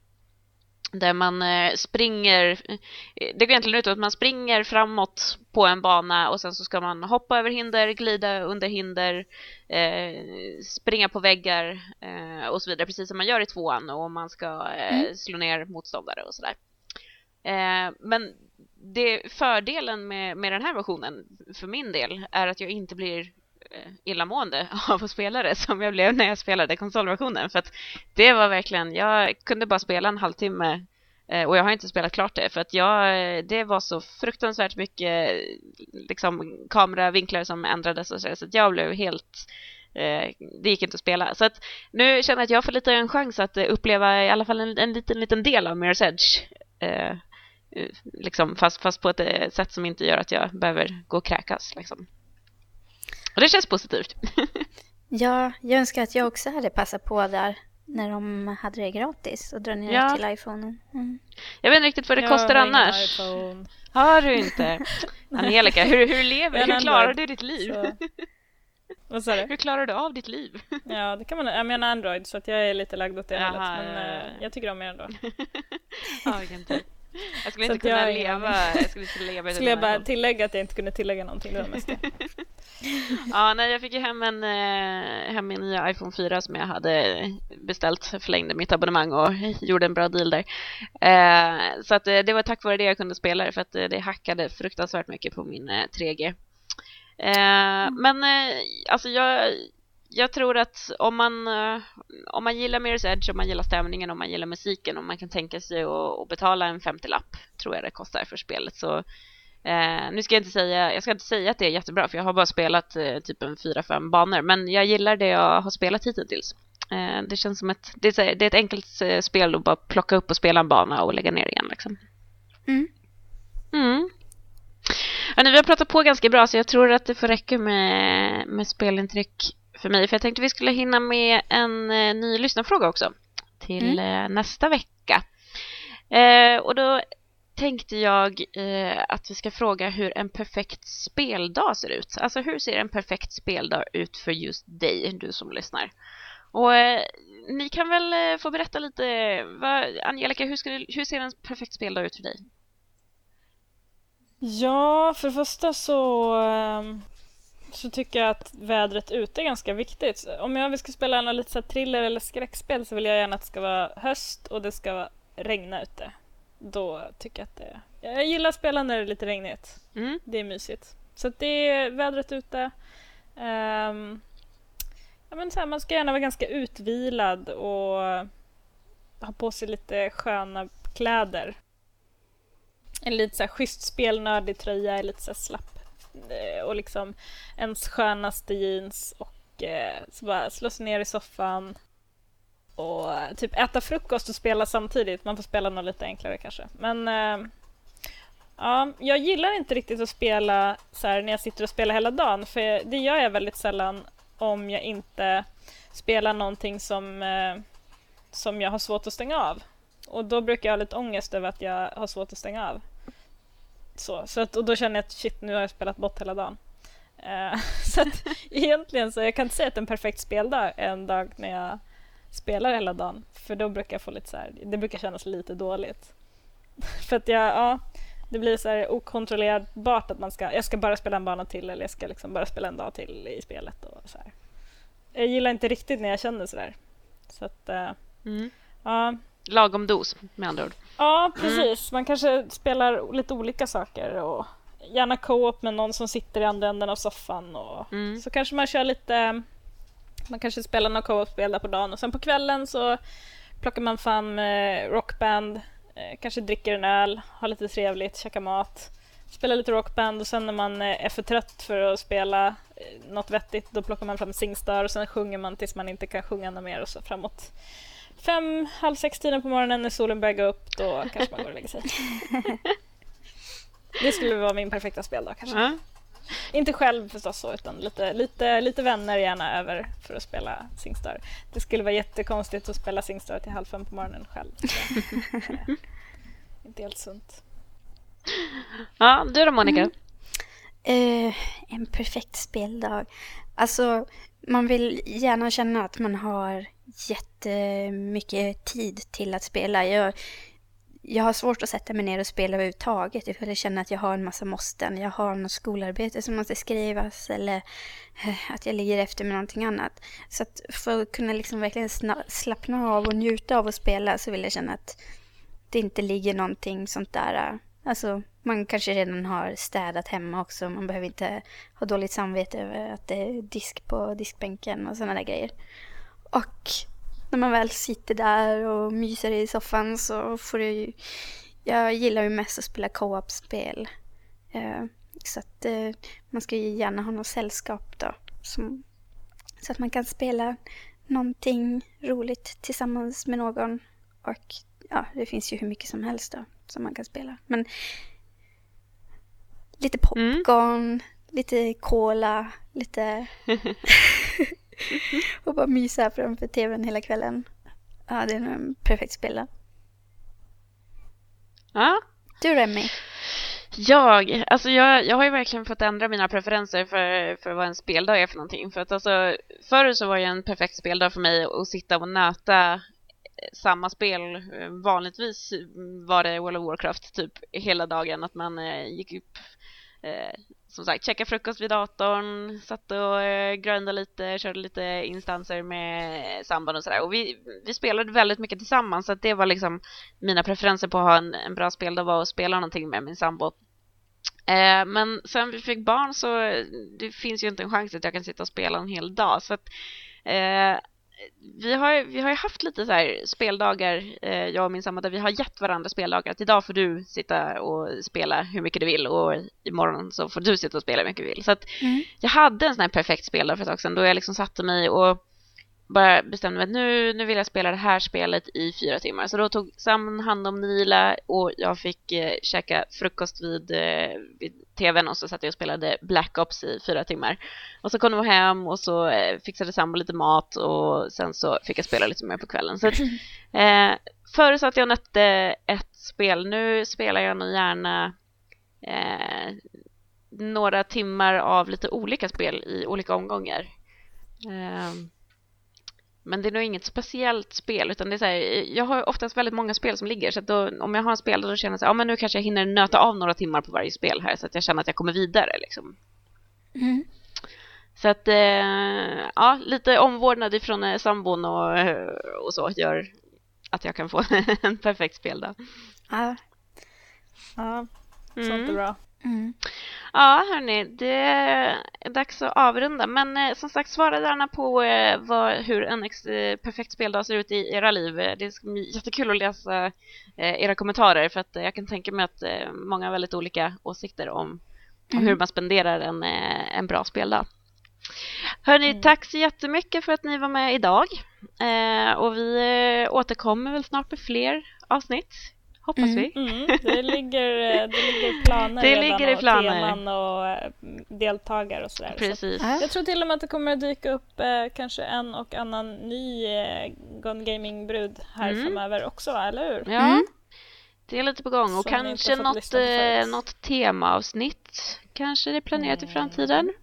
där man eh, springer, eh, det går egentligen ut att man springer framåt på en bana och sen så ska man hoppa över hinder, glida under hinder, eh, springa på väggar eh, och så vidare, precis som man gör i tvåan och man ska eh, Mm. slå ner motståndare och sådär. Eh, men det, fördelen med, med den här versionen för min del är att jag inte blir eh, illamående av att spela det som jag blev när jag spelade konsolversionen. För att det var verkligen, jag kunde bara spela en halvtimme eh, och jag har inte spelat klart det för att jag, eh, det var så fruktansvärt mycket liksom, kameravinklar som ändrades och så, så att jag blev helt eh, det gick inte att spela. Så att nu känner jag att jag får lite en chans att uppleva i alla fall en, en liten, liten del av Mirror's Edge. Eh, liksom, fast, fast på ett eh, sätt som inte gör att jag behöver gå och kräkas. Liksom. Och det känns positivt. Ja, jag önskar att jag också hade passat på där när de hade det gratis och dra ner Ja. till iPhonen. Mm. Jag vet inte riktigt vad det Jag kostar annars. iPhone, Har du inte? Angelica, hur, hur lever Hur klarar du ditt liv? så- Vad sa du? Hur klarar du av ditt liv? Ja, det kan man. Jag menar Android så att jag är lite lagd åt det Jaha, hållet. Men ja, ja, eh, ja. jag tycker om er ändå. ja. Jag skulle inte jag kunna leva, jag skulle inte leva Skulle jag bara tillägga att jag inte kunde tillägga någonting, det var mest det. Ja, nej, jag fick ju hem en, eh, hem min nya iPhone 4 som jag hade beställt, förlängde mitt abonnemang och gjorde en bra deal där. Eh, så att eh, det var tack vare det jag kunde spela det för att eh, det hackade fruktansvärt mycket på min eh, 3G. Eh, Men eh, alltså jag, jag tror att om man, eh, om man gillar Mirror's Edge, om man gillar stämningen, om man gillar musiken, om man kan tänka sig att, att betala en 50-lapp, tror jag det kostar för spelet, så eh, nu ska jag inte säga, jag ska inte säga att det är jättebra, för jag har bara spelat eh, typ en 4-5 banor, men jag gillar det jag har spelat hittills. Eh, det känns som ett, det är, det är ett enkelt eh, spel att bara plocka upp och spela en bana och lägga ner igen liksom. Mm. Mm. Ja, vi har pratat på ganska bra så jag tror att det får räcka med, med spelintryck för mig. För jag tänkte vi skulle hinna med en eh, ny lyssnarfråga också till Mm. eh, nästa vecka. Eh, och då tänkte jag att vi ska fråga hur en perfekt speldag ser ut. Alltså hur ser en perfekt speldag ut för just dig, du som lyssnar? Och eh, ni kan väl eh, få berätta lite, vad, Angelica, hur, det- hur ser en perfekt speldag ut för dig? Ja, för det första så, ehm, så tycker jag att vädret ute är ganska viktigt. Om jag ska spela något lite så thriller eller skräckspel så vill jag gärna att det ska vara höst och det ska regna ute. Då tycker jag att det... Jag gillar att spela när det är lite regnigt. Mm? Det är mysigt. Så det är vädret ute. Ehm, ja, men så här, man ska gärna vara ganska utvilad och ha på sig lite sköna kläder. En lite så här schysst spelnördig tröja är lite så slapp. Eh, och liksom ens skönaste jeans och eh, så bara slå sig ner i soffan och eh, typ äta frukost och spela samtidigt. Man får spela något lite enklare kanske. Men eh, Ja, jag gillar inte riktigt att spela så här när jag sitter och spelar hela dagen för det gör jag väldigt sällan om jag inte spelar någonting som, eh, som jag har svårt att stänga av. Och då brukar jag ha lite ångest över att jag har svårt att stänga av. Så, så att, och då känner jag att shit, nu har jag spelat bort hela dagen. Eh, så att egentligen så jag kan inte säga att en perfekt speldag är en dag när jag spelar hela dagen. För då brukar jag få lite så här, det brukar kännas lite dåligt. för att jag, ja, det blir så här okontrollerbart att man ska, jag ska bara spela en bana till eller jag ska liksom bara spela en dag till i spelet. Och så här. Jag gillar inte riktigt när jag känner sådär. Så att, eh, Mm. ja. Lagom dos med andra ord. Ja, precis. Man kanske spelar lite olika saker och gärna co-op med någon som sitter i andra änden av soffan och Mm. så kanske man kör lite man kanske spelar några co-op-spel där på dagen och sen på kvällen så plockar man fram eh, rockband, eh, kanske dricker en öl, har lite trevligt, käkar mat, spelar lite rockband och sen när man eh, är för trött för att spela eh, något vettigt då plockar man fram Singstar och sen sjunger man tills man inte kan sjunga något mer och så framåt fem, halv sex tiden på morgonen när solen börjar gå upp då kanske man går och lägger sig. Det skulle vara min perfekta speldag kanske. Ja. Inte själv förstås så, utan lite, lite, lite vänner gärna över för att spela Singstar. Det skulle vara jättekonstigt att spela Singstar till halv fem på morgonen själv. Eh, inte helt sunt. ja, du då Monica? Mm. Eh, en perfekt speldag. Alltså, man vill gärna känna att man har jättemycket tid till att spela. Jag, jag har svårt att sätta mig ner och spela överhuvudtaget. Jag känner känna att jag har en massa måsten. Jag har något skolarbete som måste skrivas eller eh, att jag ligger efter med någonting annat. Så att för att kunna liksom verkligen slappna av och njuta av att spela så vill jag känna att det inte ligger någonting sånt där. Eh, alltså, man kanske redan har städat hemma också. Man behöver inte ha dåligt samvete över att det är disk på diskbänken och sådana där grejer. Och när man väl sitter där och myser i soffan så får det ju... Jag gillar ju mest att spela co-op-spel. Eh, Så att eh, man ska ju gärna ha något sällskap då. Som, så att man kan spela någonting roligt tillsammans med någon. Och ja, det finns ju hur mycket som helst då som man kan spela. Men lite popcorn, lite cola, lite... och bara mysa framför tvn hela kvällen. Ja, det är nog en perfekt spelare. Ja. Du Remy? Jag, alltså jag, jag har ju verkligen fått ändra mina preferenser för, för vad en speldag är för någonting. För att alltså, förr så var det en perfekt speldag för mig att sitta och nöta eh, samma spel. Eh, Vanligtvis var det World of Warcraft typ hela dagen. Att man eh, gick upp, eh, som sagt, checkade frukost vid datorn, satt och eh, grindade lite, körde lite instanser med samband och sådär. Och vi, vi spelade väldigt mycket tillsammans så att det var liksom mina preferenser på att ha en, en bra speldag var att spela någonting med min sambo. Eh, men sen vi fick barn så det finns ju inte en chans att jag kan sitta och spela en hel dag. Så att, eh, vi, har, vi har ju haft lite så här speldagar, eh, jag och min sambo, där vi har gett varandra speldagar. Att idag får du sitta och spela hur mycket du vill och imorgon så får du sitta och spela hur mycket du vill. Så att Mm. jag hade en sån här perfekt speldag för ett tag sedan då jag liksom satte mig och bara bestämde mig att nu, nu vill jag spela det här spelet i fyra timmar. Så då tog Sam hand om Nila och jag fick eh, käka frukost vid, eh, vid tvn och så satt jag och spelade Black Ops i fyra timmar. Och så kom jag hem och så eh, fixade Sam lite mat och sen så fick jag spela lite mer på kvällen. Så att, eh, förut så att jag nötte ett spel, nu spelar jag nog gärna eh, några timmar av lite olika spel i olika omgångar. Ehm, men det är nog inget speciellt spel utan det är så här, jag har oftast väldigt många spel som ligger så att då, om jag har en spel då känner jag så här, ja men nu kanske jag hinner nöta av några timmar på varje spel här så att jag känner att jag kommer vidare liksom. Mm. Så att eh, ja, lite omvårdnad ifrån eh, sambon och, eh, och så gör att jag kan få en perfekt speldag. Ja. Ja, sånt Mm. är bra. Mm. Ja, hörni, det är dags att avrunda. Men eh, som sagt, svara gärna på eh, vad, hur en ex, eh, perfekt speldag ser ut i era liv. Det ska bli jättekul att läsa eh, era kommentarer för att eh, jag kan tänka mig att eh, många har väldigt olika åsikter om, om Mm. hur man spenderar en, en bra speldag. Hörni, Mm. tack så jättemycket för att ni var med idag. Och vi återkommer väl snart med fler avsnitt, hoppas Mm. vi. Mm, det, ligger, eh, det ligger planer Det redan ligger i och planer. teman och eh, deltagare och sådär. Så Precis. Ja. jag tror till och med att det kommer att dyka upp eh, kanske en och annan ny eh, Gone Gaming-brud här Mm. framöver också, eller hur? Ja, Mm. det är lite på gång. Och Som ni inte kanske något, eh, något temaavsnitt kanske det är planerat i framtiden.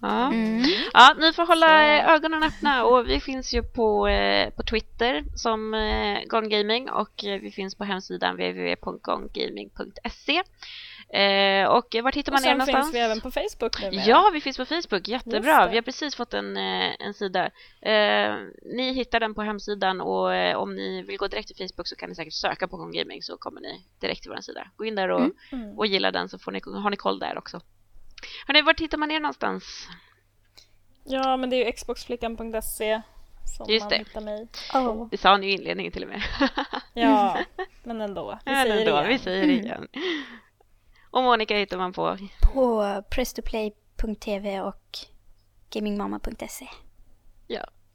Ja. Mm. ja, ni får hålla Så- ögonen öppna och vi finns ju på, eh, på Twitter som eh, Gone Gaming och eh, vi finns på hemsidan www.gongaming.se. Eh, och vart hittar Och man er någonstans? finns vi även på Facebook numera. Ja, vi finns på Facebook. Jättebra. Vi har precis fått en, eh, en sida. Eh, ni hittar den på hemsidan och eh, om ni vill gå direkt till Facebook så kan ni säkert söka på Gone Gaming så kommer ni direkt till vår sida. Gå in där och, Mm. Mm. och gilla den så får ni, har ni koll där också. Hörrni, vart hittar man er någonstans? Ja, men det är ju xboxflickan.se som Just man det. hittar mig. Oh. Det sa ni i inledningen till och med. Ja, men ändå. Vi Men säger ändå, det igen. vi säger det igen. Och Monica hittar man på På prestoplay.tv och gamingmama.se.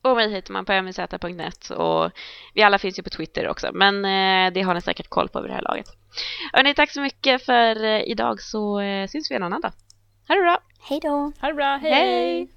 och mig hittar man på mz.net och vi alla finns ju på Twitter också men eh, det har ni säkert koll på vid det här laget. Hörrni, tack så mycket för eh, idag så eh, syns vi en annan dag. Ha det bra! Hej då! Ha det bra, hej! Hej!